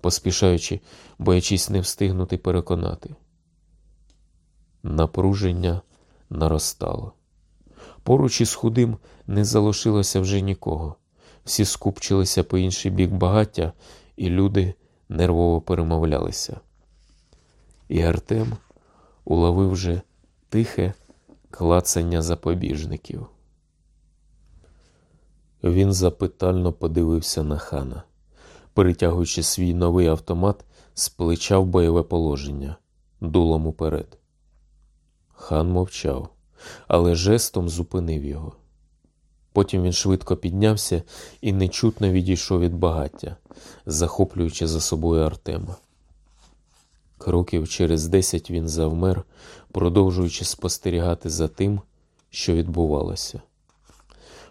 поспішаючи, боячись не встигнути переконати. Напруження наростало. Поруч із худим не залишилося вже нікого. Всі скупчилися по інший бік багаття, і люди нервово перемовлялися. І Артем уловив вже тихе клацання запобіжників. Він запитально подивився на хана, перетягуючи свій новий автомат з плеча в бойове положення, дулом уперед. Хан мовчав, але жестом зупинив його. Потім він швидко піднявся і нечутно відійшов від багаття, захоплюючи за собою Артема. Кроків через десять він завмер, продовжуючи спостерігати за тим, що відбувалося.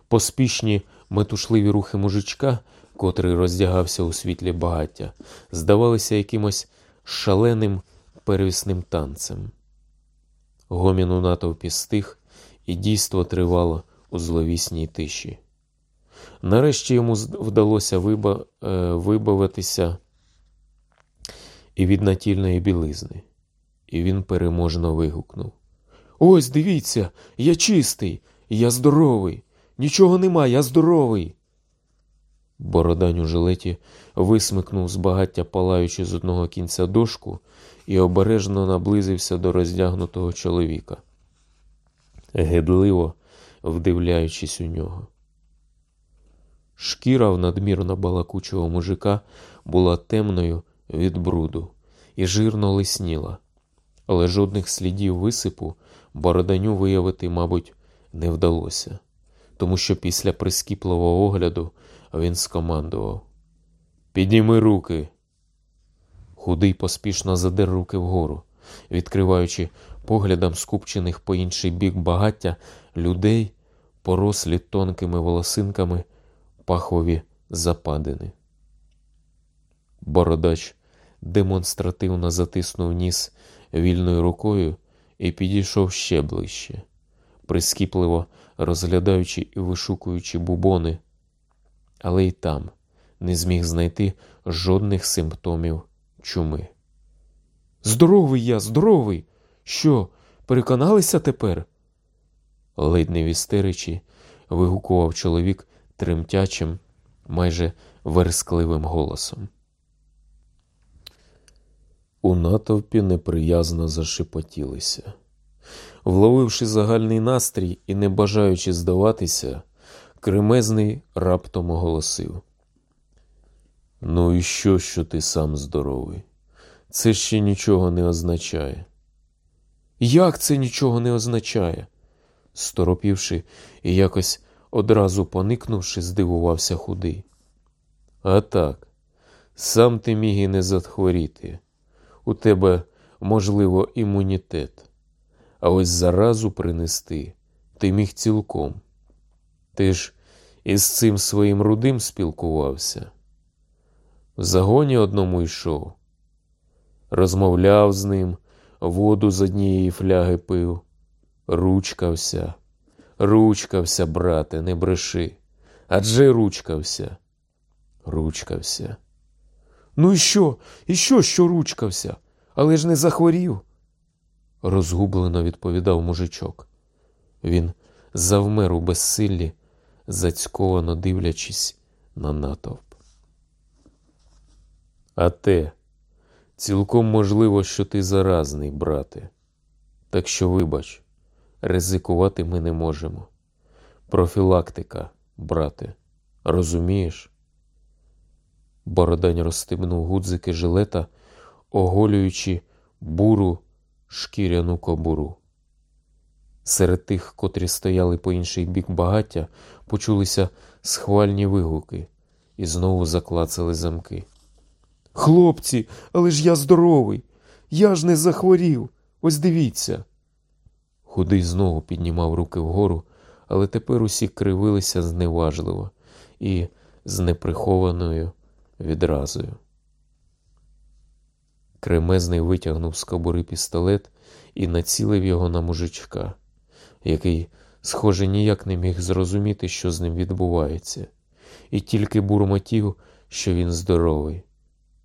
Поспішні метушливі рухи мужичка, котрий роздягався у світлі багаття, здавалися якимось шаленим первісним танцем. Гомін у натовпі стих, і дійство тривало у зловісній тиші. Нарешті йому вдалося виба... Е, вибавитися і від натільної білизни, і він переможно вигукнув: Ось дивіться, я чистий, я здоровий, нічого нема, я здоровий. Бородань у жилеті висмикнув з багаття палаючи з одного кінця дошку і обережно наблизився до роздягнутого чоловіка, гидливо вдивляючись у нього. Шкіра в надмірно балакучого мужика була темною від бруду і жирно лисніла, але жодних слідів висипу бороданю виявити, мабуть, не вдалося, тому що після прискіпливого огляду він скомандував: Підніми руки. Худий поспішно задер руки вгору, відкриваючи поглядом скупчених по інший бік багаття людей, порослі тонкими волосинками пахові западини. Бородач демонстративно затиснув ніс вільною рукою і підійшов ще ближче, прискіпливо розглядаючи і вишукуючи бубони, але й там не зміг знайти жодних симптомів чуми. Здоровий я, здоровий! Що, переконалися тепер? ледь не в істеричі вигукував чоловік тремтячим, майже верскливим голосом. У натовпі неприязно зашепотілися. Вловивши загальний настрій і не бажаючи здаватися, кремезний раптом оголосив. Ну і що, що ти сам здоровий? Це ще нічого не означає. Як це нічого не означає? сторопівши і якось одразу поникнувши, здивувався худий. А так, сам ти міг і не захворіти. У тебе, можливо, імунітет, а ось заразу принести ти міг цілком. Ти ж із цим своїм рудим спілкувався. В загоні одному йшов, розмовляв з ним, воду з однієї фляги пив, ручкався, ручкався, брате, не бреши. Адже ручкався, ручкався. Ну і що? І що, що ручкався? Але ж не захворів? Розгублено відповідав мужичок. Він завмер у безсиллі, зацьковано дивлячись на натовп. А те, цілком можливо, що ти заразний, брате. Так що, вибач, ризикувати ми не можемо. Профілактика, брате, розумієш? Бородань розстебнув гудзики жилета, оголюючи буру шкіряну кобуру. Серед тих, котрі стояли по інший бік багаття, почулися схвальні вигуки і знову заклацали замки. Хлопці, але ж я здоровий, я ж не захворів. Ось дивіться. Худий знову піднімав руки вгору, але тепер усі кривилися зневажливо і з неприхованою відразою. Кремезний витягнув з кобури пістолет і націлив його на мужичка, який, схоже, ніяк не міг зрозуміти, що з ним відбувається, і тільки бурмотів, що він здоровий,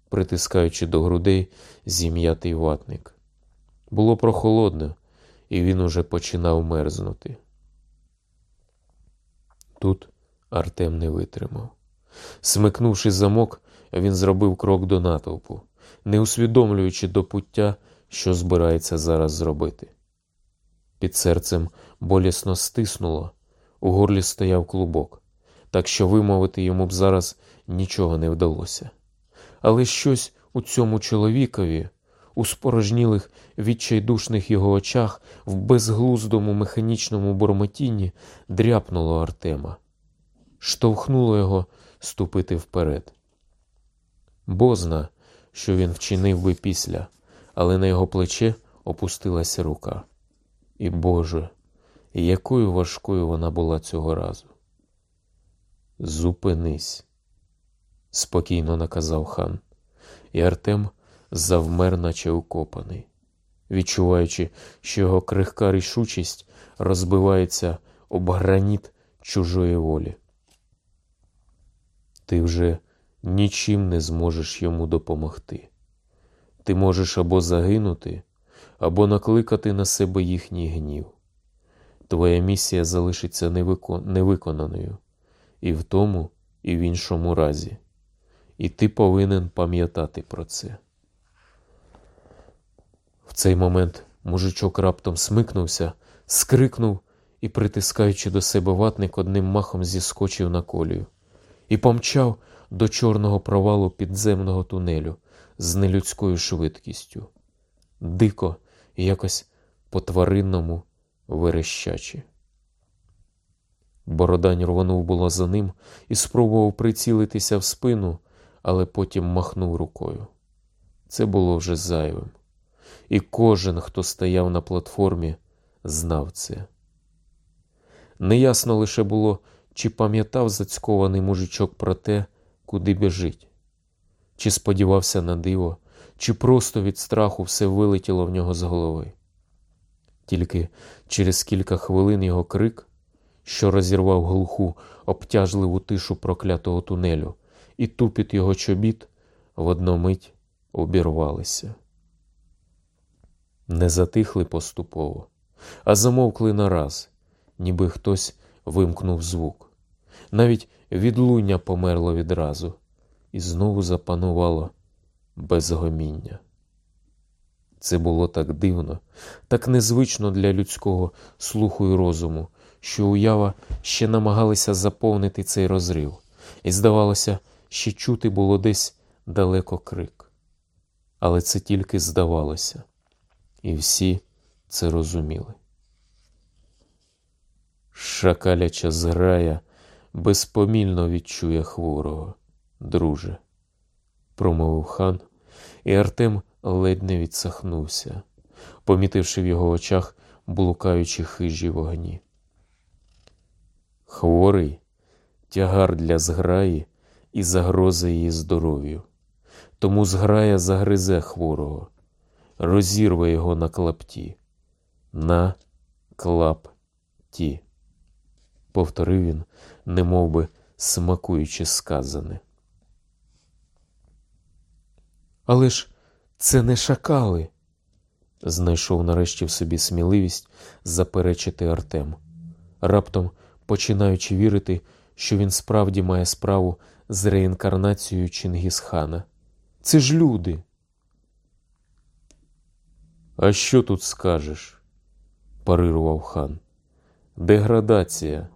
притискаючи до грудей зім'ятий ватник. Було прохолодно, і він уже починав мерзнути. Тут Артем не витримав. Смикнувши замок, він зробив крок до натовпу, не усвідомлюючи до пуття, що збирається зараз зробити. Під серцем болісно стиснуло, у горлі стояв клубок, так що вимовити йому б зараз нічого не вдалося. Але щось у цьому чоловікові, у спорожнілих відчайдушних його очах, в безглуздому механічному бормотінні дряпнуло Артема, штовхнуло його ступити вперед. Бозна, що він вчинив би після, але на його плече опустилася рука. І Боже, якою важкою вона була цього разу. Зупинись, спокійно наказав хан, і Артем завмер, наче укопаний, відчуваючи, що його крихка рішучість розбивається об граніт чужої волі. Ти вже нічим не зможеш йому допомогти. Ти можеш або загинути, або накликати на себе їхній гнів. Твоя місія залишиться невиконаною і в тому, і в іншому разі. І ти повинен пам'ятати про це. В цей момент мужичок раптом смикнувся, скрикнув і, притискаючи до себе ватник, одним махом зіскочив на колію і помчав до чорного провалу підземного тунелю з нелюдською швидкістю, дико і якось по тваринному верещачі. Бородань рванув було за ним і спробував прицілитися в спину, але потім махнув рукою. Це було вже зайвим. І кожен, хто стояв на платформі, знав це. Неясно лише було, чи пам'ятав зацькований мужичок про те, куди біжить, чи сподівався на диво, чи просто від страху все вилетіло в нього з голови. Тільки через кілька хвилин його крик, що розірвав глуху, обтяжливу тишу проклятого тунелю, і тупіт його чобіт в одну мить обірвалися. Не затихли поступово, а замовкли нараз, ніби хтось вимкнув звук. Навіть відлуння померло відразу, і знову запанувало безгоміння. Це було так дивно, так незвично для людського слуху і розуму, що уява ще намагалася заповнити цей розрив, і, здавалося, ще чути було десь далеко крик. Але це тільки здавалося, і всі це розуміли. Шакаляча зграя безпомільно відчує хворого, друже, промовив хан, і Артем ледь не відсахнувся, помітивши в його очах блукаючі хижі вогні. Хворий тягар для зграї і загроза її здоров'ю. Тому зграя загризе хворого, розірве його на клапті, на клапті повторив він, немов би смакуючи сказане. Але ж це не шакали, знайшов нарешті в собі сміливість заперечити Артем, раптом починаючи вірити, що він справді має справу з реінкарнацією Чингісхана. Це ж люди. А що тут скажеш? парирував хан. Деградація.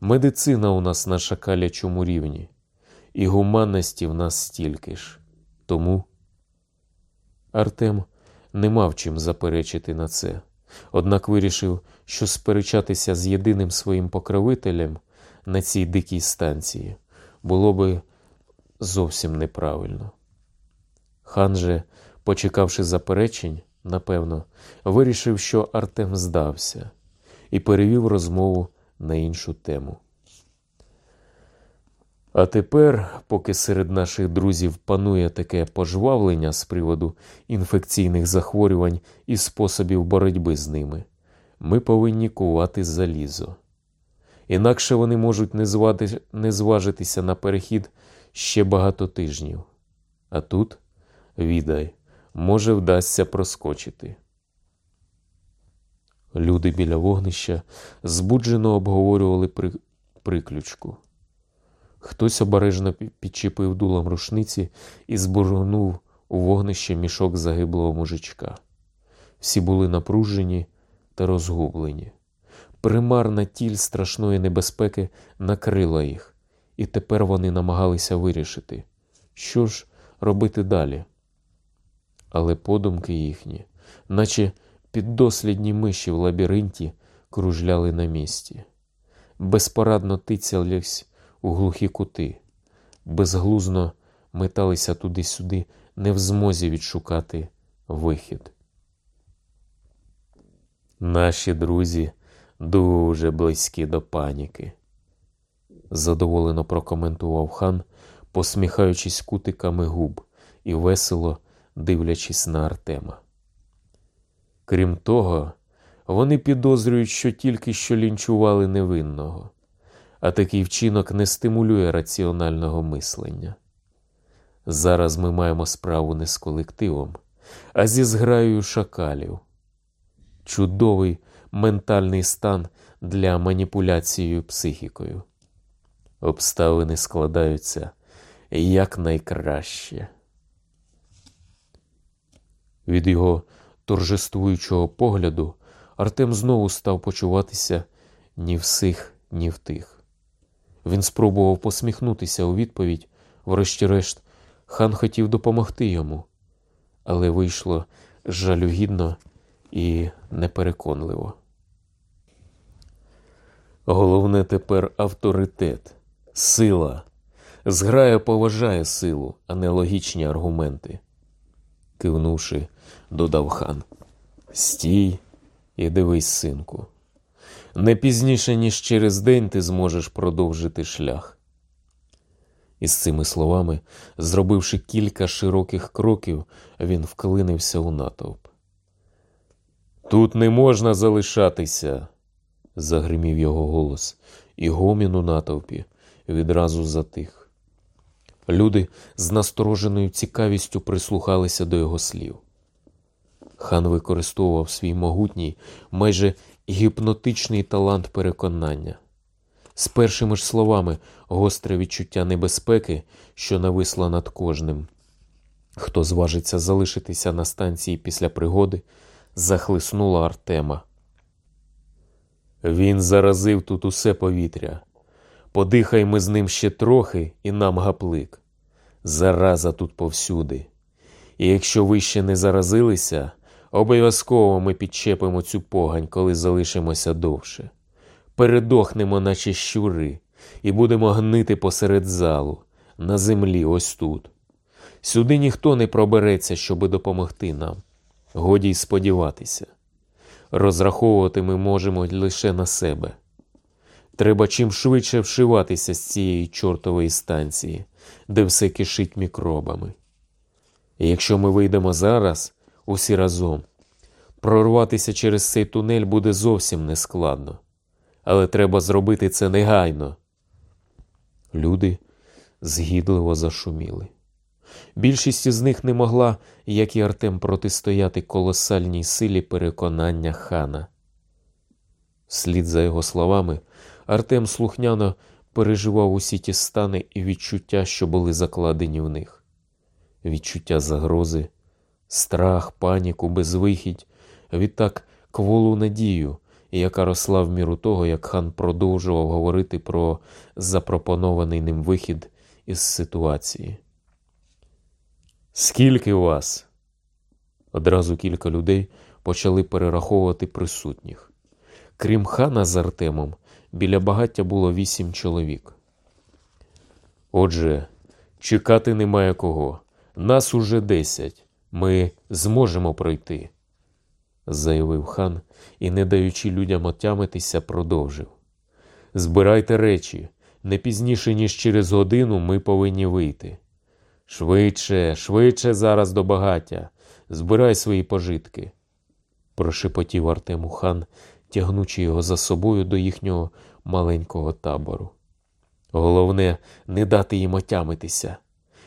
Медицина у нас на шакалячому рівні, і гуманності в нас стільки ж. Тому Артем не мав чим заперечити на це, однак вирішив, що сперечатися з єдиним своїм покровителем на цій дикій станції було би зовсім неправильно. Хан же, почекавши заперечень, напевно, вирішив, що Артем здався, і перевів розмову на іншу тему. А тепер, поки серед наших друзів панує таке пожвавлення з приводу інфекційних захворювань і способів боротьби з ними, ми повинні кувати залізо. Інакше вони можуть не, звати, не зважитися на перехід ще багато тижнів. А тут, відай, може, вдасться проскочити. Люди біля вогнища збуджено обговорювали при... приключку. Хтось обережно підчепив дулом рушниці і збургнув у вогнище мішок загиблого мужичка. Всі були напружені та розгублені. Примарна тіль страшної небезпеки накрила їх, і тепер вони намагалися вирішити, що ж робити далі. Але подумки їхні, наче піддослідні миші в лабіринті, кружляли на місці, безпорадно тицялись у глухі кути, безглузно металися туди-сюди, не в змозі відшукати вихід. Наші друзі дуже близькі до паніки, задоволено прокоментував хан, посміхаючись кутиками губ і весело дивлячись на Артема. Крім того, вони підозрюють, що тільки що лінчували невинного, а такий вчинок не стимулює раціонального мислення. Зараз ми маємо справу не з колективом, а зі зграєю шакалів. Чудовий ментальний стан для маніпуляцією психікою. Обставини складаються якнайкраще. Від його торжествуючого погляду Артем знову став почуватися ні в сих, ні в тих. Він спробував посміхнутися у відповідь, врешті-решт, хан хотів допомогти йому, але вийшло жалюгідно і непереконливо. Головне тепер авторитет, сила. Зграя поважає силу, а не логічні аргументи. Кивнувши, додав хан. Стій і дивись, синку. Не пізніше, ніж через день ти зможеш продовжити шлях. Із цими словами, зробивши кілька широких кроків, він вклинився у натовп. Тут не можна залишатися, загримів його голос, і гомін у натовпі відразу затих. Люди з настороженою цікавістю прислухалися до його слів. Хан використовував свій могутній, майже гіпнотичний талант переконання. З першими ж словами гостре відчуття небезпеки, що нависла над кожним. Хто зважиться залишитися на станції після пригоди, захлиснула Артема. Він заразив тут усе повітря. Подихай ми з ним ще трохи, і нам гаплик. Зараза тут повсюди. І якщо ви ще не заразилися, обов'язково ми підчепимо цю погань, коли залишимося довше. Передохнемо, наче щури, і будемо гнити посеред залу, на землі, ось тут. Сюди ніхто не пробереться, щоби допомогти нам. Годі й сподіватися. Розраховувати ми можемо лише на себе. Треба чим швидше вшиватися з цієї чортової станції, де все кишить мікробами. І якщо ми вийдемо зараз, усі разом, прорватися через цей тунель буде зовсім нескладно. Але треба зробити це негайно. Люди згідливо зашуміли. Більшість із них не могла, як і Артем, протистояти колосальній силі переконання хана. Слід за його словами, Артем слухняно переживав усі ті стани і відчуття, що були закладені в них відчуття загрози, страх, паніку, безвихідь, відтак кволу надію, яка росла в міру того, як хан продовжував говорити про запропонований ним вихід із ситуації. Скільки вас? Одразу кілька людей почали перераховувати присутніх. Крім хана з Артемом, біля багаття було вісім чоловік. Отже, чекати немає кого. Нас уже десять. Ми зможемо пройти, заявив хан і, не даючи людям отямитися, продовжив. Збирайте речі, не пізніше, ніж через годину ми повинні вийти. Швидше, швидше зараз до багаття, збирай свої пожитки, прошепотів Артему хан, тягнучи його за собою до їхнього маленького табору. Головне, не дати їм отямитися.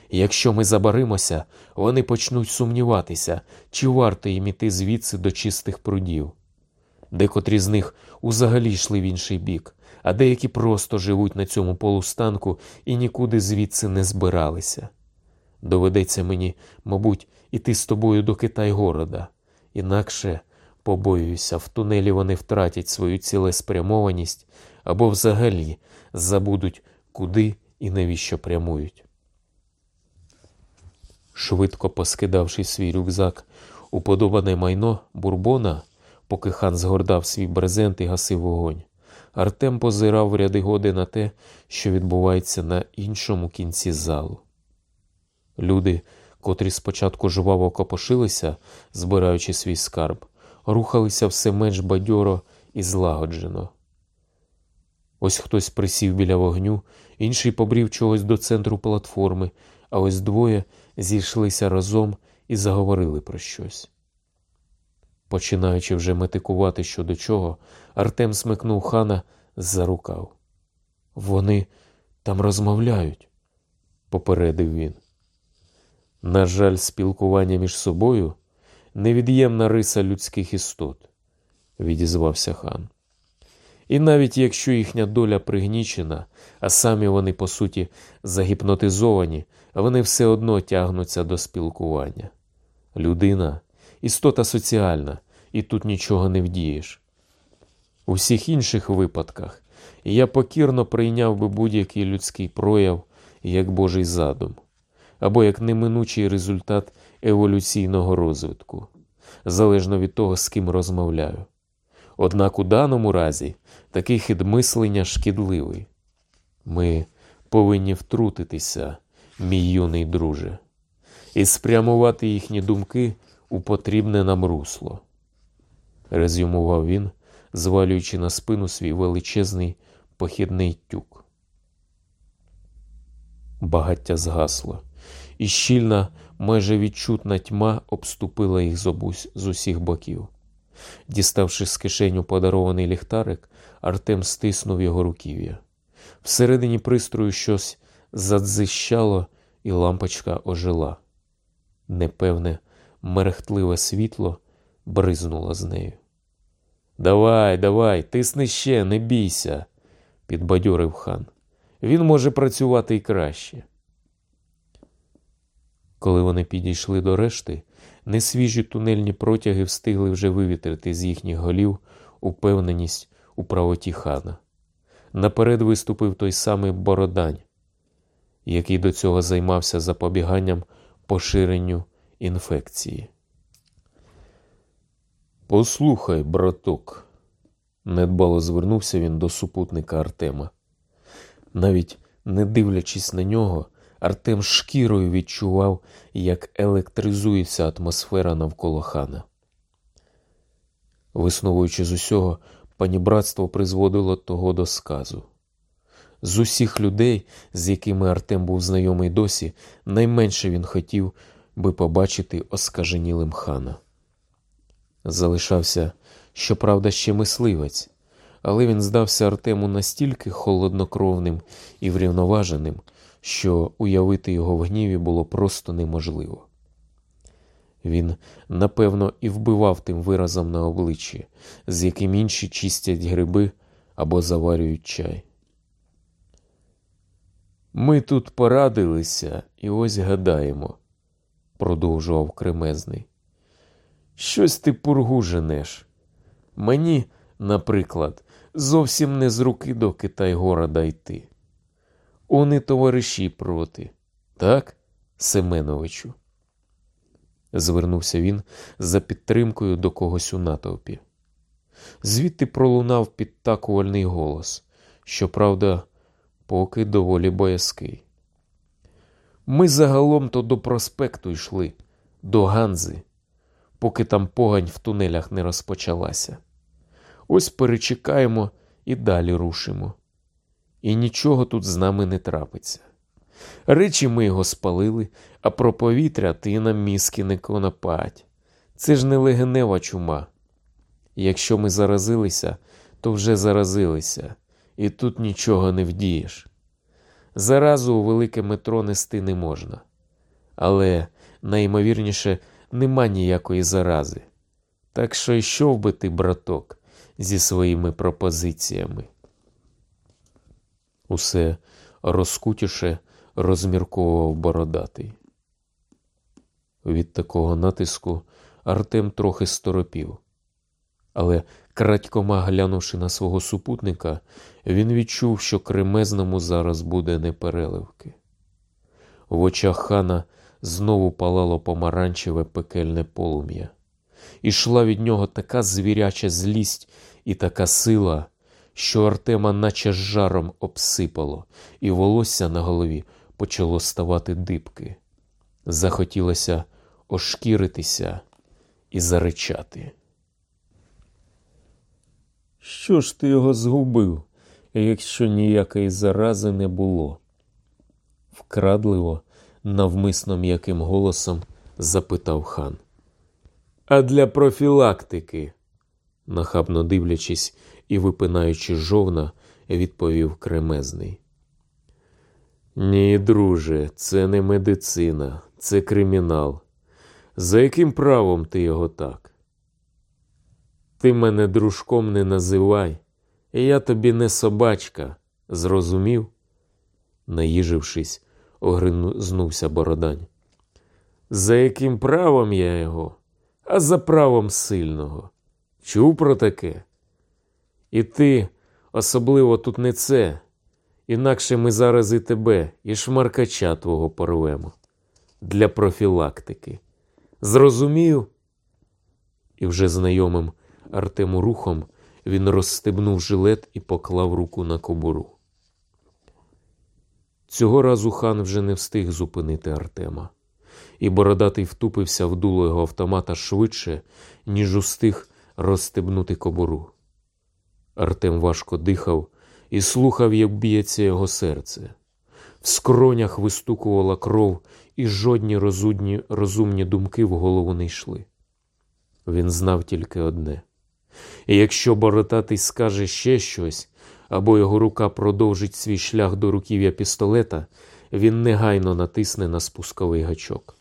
Якщо ми забаримося, вони почнуть сумніватися, чи варто їм іти звідси до чистих прудів. Декотрі з них узагалі йшли в інший бік, а деякі просто живуть на цьому полустанку і нікуди звідси не збиралися. Доведеться мені, мабуть, іти з тобою до Китай-города, інакше, побоююся, в тунелі вони втратять свою цілеспрямованість або взагалі забудуть, куди і навіщо прямують. Швидко поскидавши свій рюкзак, уподобане майно бурбона, поки хан згордав свій брезент і гасив вогонь, Артем позирав в ряди годи на те, що відбувається на іншому кінці залу. Люди, котрі спочатку жваво копошилися, збираючи свій скарб, рухалися все менш бадьоро і злагоджено. Ось хтось присів біля вогню, інший побрів чогось до центру платформи, а ось двоє зійшлися разом і заговорили про щось. Починаючи вже метикувати щодо чого, Артем смикнув хана за рукав. Вони там розмовляють, попередив він. На жаль, спілкування між собою невід'ємна риса людських істот, відізвався хан. І навіть якщо їхня доля пригнічена, а самі вони, по суті, загіпнотизовані, вони все одно тягнуться до спілкування. Людина істота соціальна, і тут нічого не вдієш. У всіх інших випадках я покірно прийняв би будь-який людський прояв як Божий задум, або як неминучий результат еволюційного розвитку, залежно від того, з ким розмовляю. Однак у даному разі такий хід мислення шкідливий. Ми повинні втрутитися, мій юний друже, і спрямувати їхні думки у потрібне нам русло, резюмував він, звалюючи на спину свій величезний похідний тюк. Багаття згасло, і щільна, майже відчутна тьма обступила їх з з усіх боків. Діставши з кишеню подарований ліхтарик, Артем стиснув його руків'я. Всередині пристрою щось задзищало, і лампочка ожила. Непевне, мерехтливе світло бризнуло з нею. Давай, давай, тисни ще, не бійся, підбадьорив хан. Він може працювати й краще. Коли вони підійшли до решти, несвіжі тунельні протяги встигли вже вивітрити з їхніх голів упевненість у правоті хана. Наперед виступив той самий Бородань, який до цього займався запобіганням поширенню інфекції. Послухай, браток, недбало звернувся він до супутника Артема. Навіть не дивлячись на нього, Артем шкірою відчував, як електризується атмосфера навколо хана. Висновуючи з усього, панібратство призводило того до сказу. З усіх людей, з якими Артем був знайомий досі, найменше він хотів би побачити оскаженілим хана. Залишався, щоправда, ще мисливець, але він здався Артему настільки холоднокровним і врівноваженим, що уявити його в гніві було просто неможливо. Він, напевно, і вбивав тим виразом на обличчі, з яким інші чистять гриби або заварюють чай. Ми тут порадилися і ось гадаємо, продовжував кремезний. Щось ти пургу женеш. Мені, наприклад, зовсім не з руки до Китай-города йти. Вони товариші проти, так, Семеновичу? Звернувся він за підтримкою до когось у натовпі. Звідти пролунав підтакувальний голос, щоправда, поки доволі боязкий. Ми загалом то до проспекту йшли, до Ганзи, поки там погань в тунелях не розпочалася. Ось перечекаємо і далі рушимо. І нічого тут з нами не трапиться. Речі ми його спалили, а про повітря ти нам мізки не конопать. Це ж не легенева чума. Якщо ми заразилися, то вже заразилися, і тут нічого не вдієш. Заразу у велике метро нести не можна, але найімовірніше нема ніякої зарази. Так що йшов би ти, браток, зі своїми пропозиціями. Усе розкутіше розмірковував бородатий. Від такого натиску Артем трохи сторопів, але, крадькома глянувши на свого супутника, він відчув, що кремезному зараз буде непереливки. В очах хана знову палало помаранчеве пекельне полум'я. Ішла від нього така звіряча злість і така сила, що Артема, наче жаром, обсипало, і волосся на голові почало ставати дибки. Захотілося ошкіритися і заричати. Що ж ти його згубив, якщо ніякої зарази не було? Вкрадливо, навмисно м'яким голосом запитав хан. А для профілактики, нахабно дивлячись і випинаючи жовна, відповів кремезний. Ні, друже, це не медицина, це кримінал. За яким правом ти його так? Ти мене дружком не називай, я тобі не собачка, зрозумів? Наїжившись, огризнувся Бородань. За яким правом я його, а за правом сильного. Чув про таке? І ти особливо тут не це, інакше ми зараз і тебе, і шмаркача твого порвемо для профілактики. Зрозумів? І вже знайомим Артему рухом він розстебнув жилет і поклав руку на кобуру. Цього разу хан вже не встиг зупинити Артема, і бородатий втупився в дуло його автомата швидше, ніж устиг розстебнути кобуру. Артем важко дихав і слухав, як б'ється його серце. В скронях вистукувала кров, і жодні розудні, розумні думки в голову не йшли. Він знав тільки одне: і якщо бородатий скаже ще щось, або його рука продовжить свій шлях до руків'я пістолета, він негайно натисне на спусковий гачок.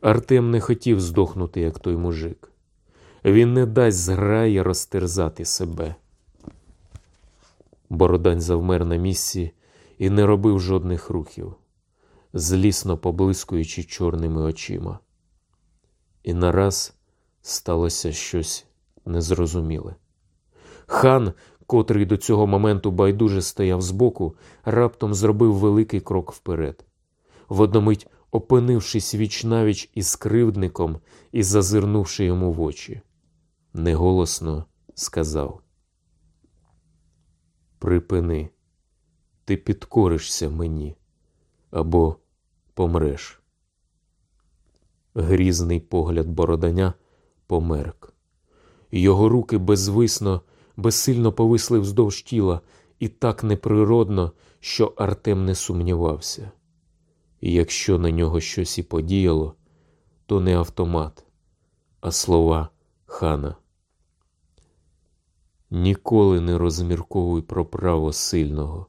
Артем не хотів здохнути, як той мужик. Він не дасть зграї розтерзати себе. Бородань завмер на місці і не робив жодних рухів, злісно поблискуючи чорними очима. І нараз сталося щось незрозуміле. Хан, котрий до цього моменту байдуже стояв збоку, раптом зробив великий крок вперед. Водомить опинившись віч навіч із кривдником і зазирнувши йому в очі, неголосно сказав: Припини, ти підкоришся мені або помреш. Грізний погляд бороданя померк. Його руки безвисно, безсильно повисли вздовж тіла і так неприродно, що Артем не сумнівався. І якщо на нього щось і подіяло, то не автомат, а слова хана. Ніколи не розмірковуй про право сильного.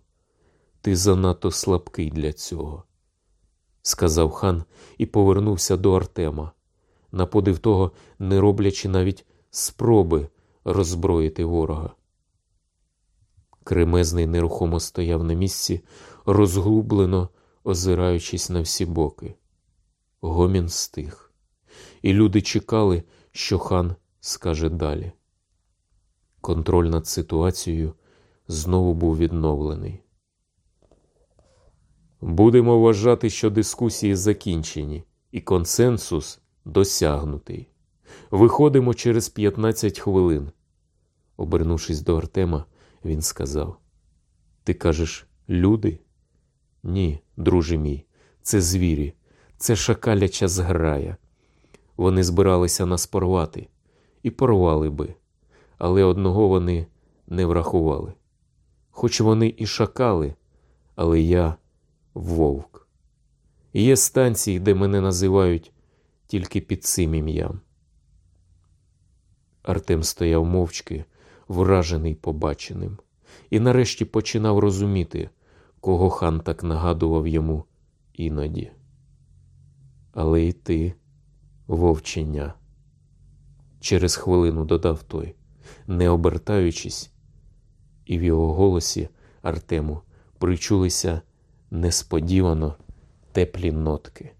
Ти занадто слабкий для цього, сказав хан і повернувся до Артема, на подив того, не роблячи навіть спроби роззброїти ворога. Кремезний нерухомо стояв на місці, розглублено озираючись на всі боки. Гомін стих, і люди чекали, що хан скаже далі. Контроль над ситуацією знову був відновлений. Будемо вважати, що дискусії закінчені, і консенсус досягнутий. Виходимо через 15 хвилин. Обернувшись до Артема, він сказав: Ти кажеш, люди? Ні, друже мій, це звірі, це шакаляча зграя. Вони збиралися нас порвати і порвали би, але одного вони не врахували. Хоч вони і шакали, але я вовк. Є станції, де мене називають тільки під цим ім'ям. Артем стояв мовчки, вражений побаченим, і нарешті починав розуміти, кого хан так нагадував йому іноді. Але й ти, вовчення, через хвилину додав той, не обертаючись, і в його голосі Артему причулися несподівано теплі нотки.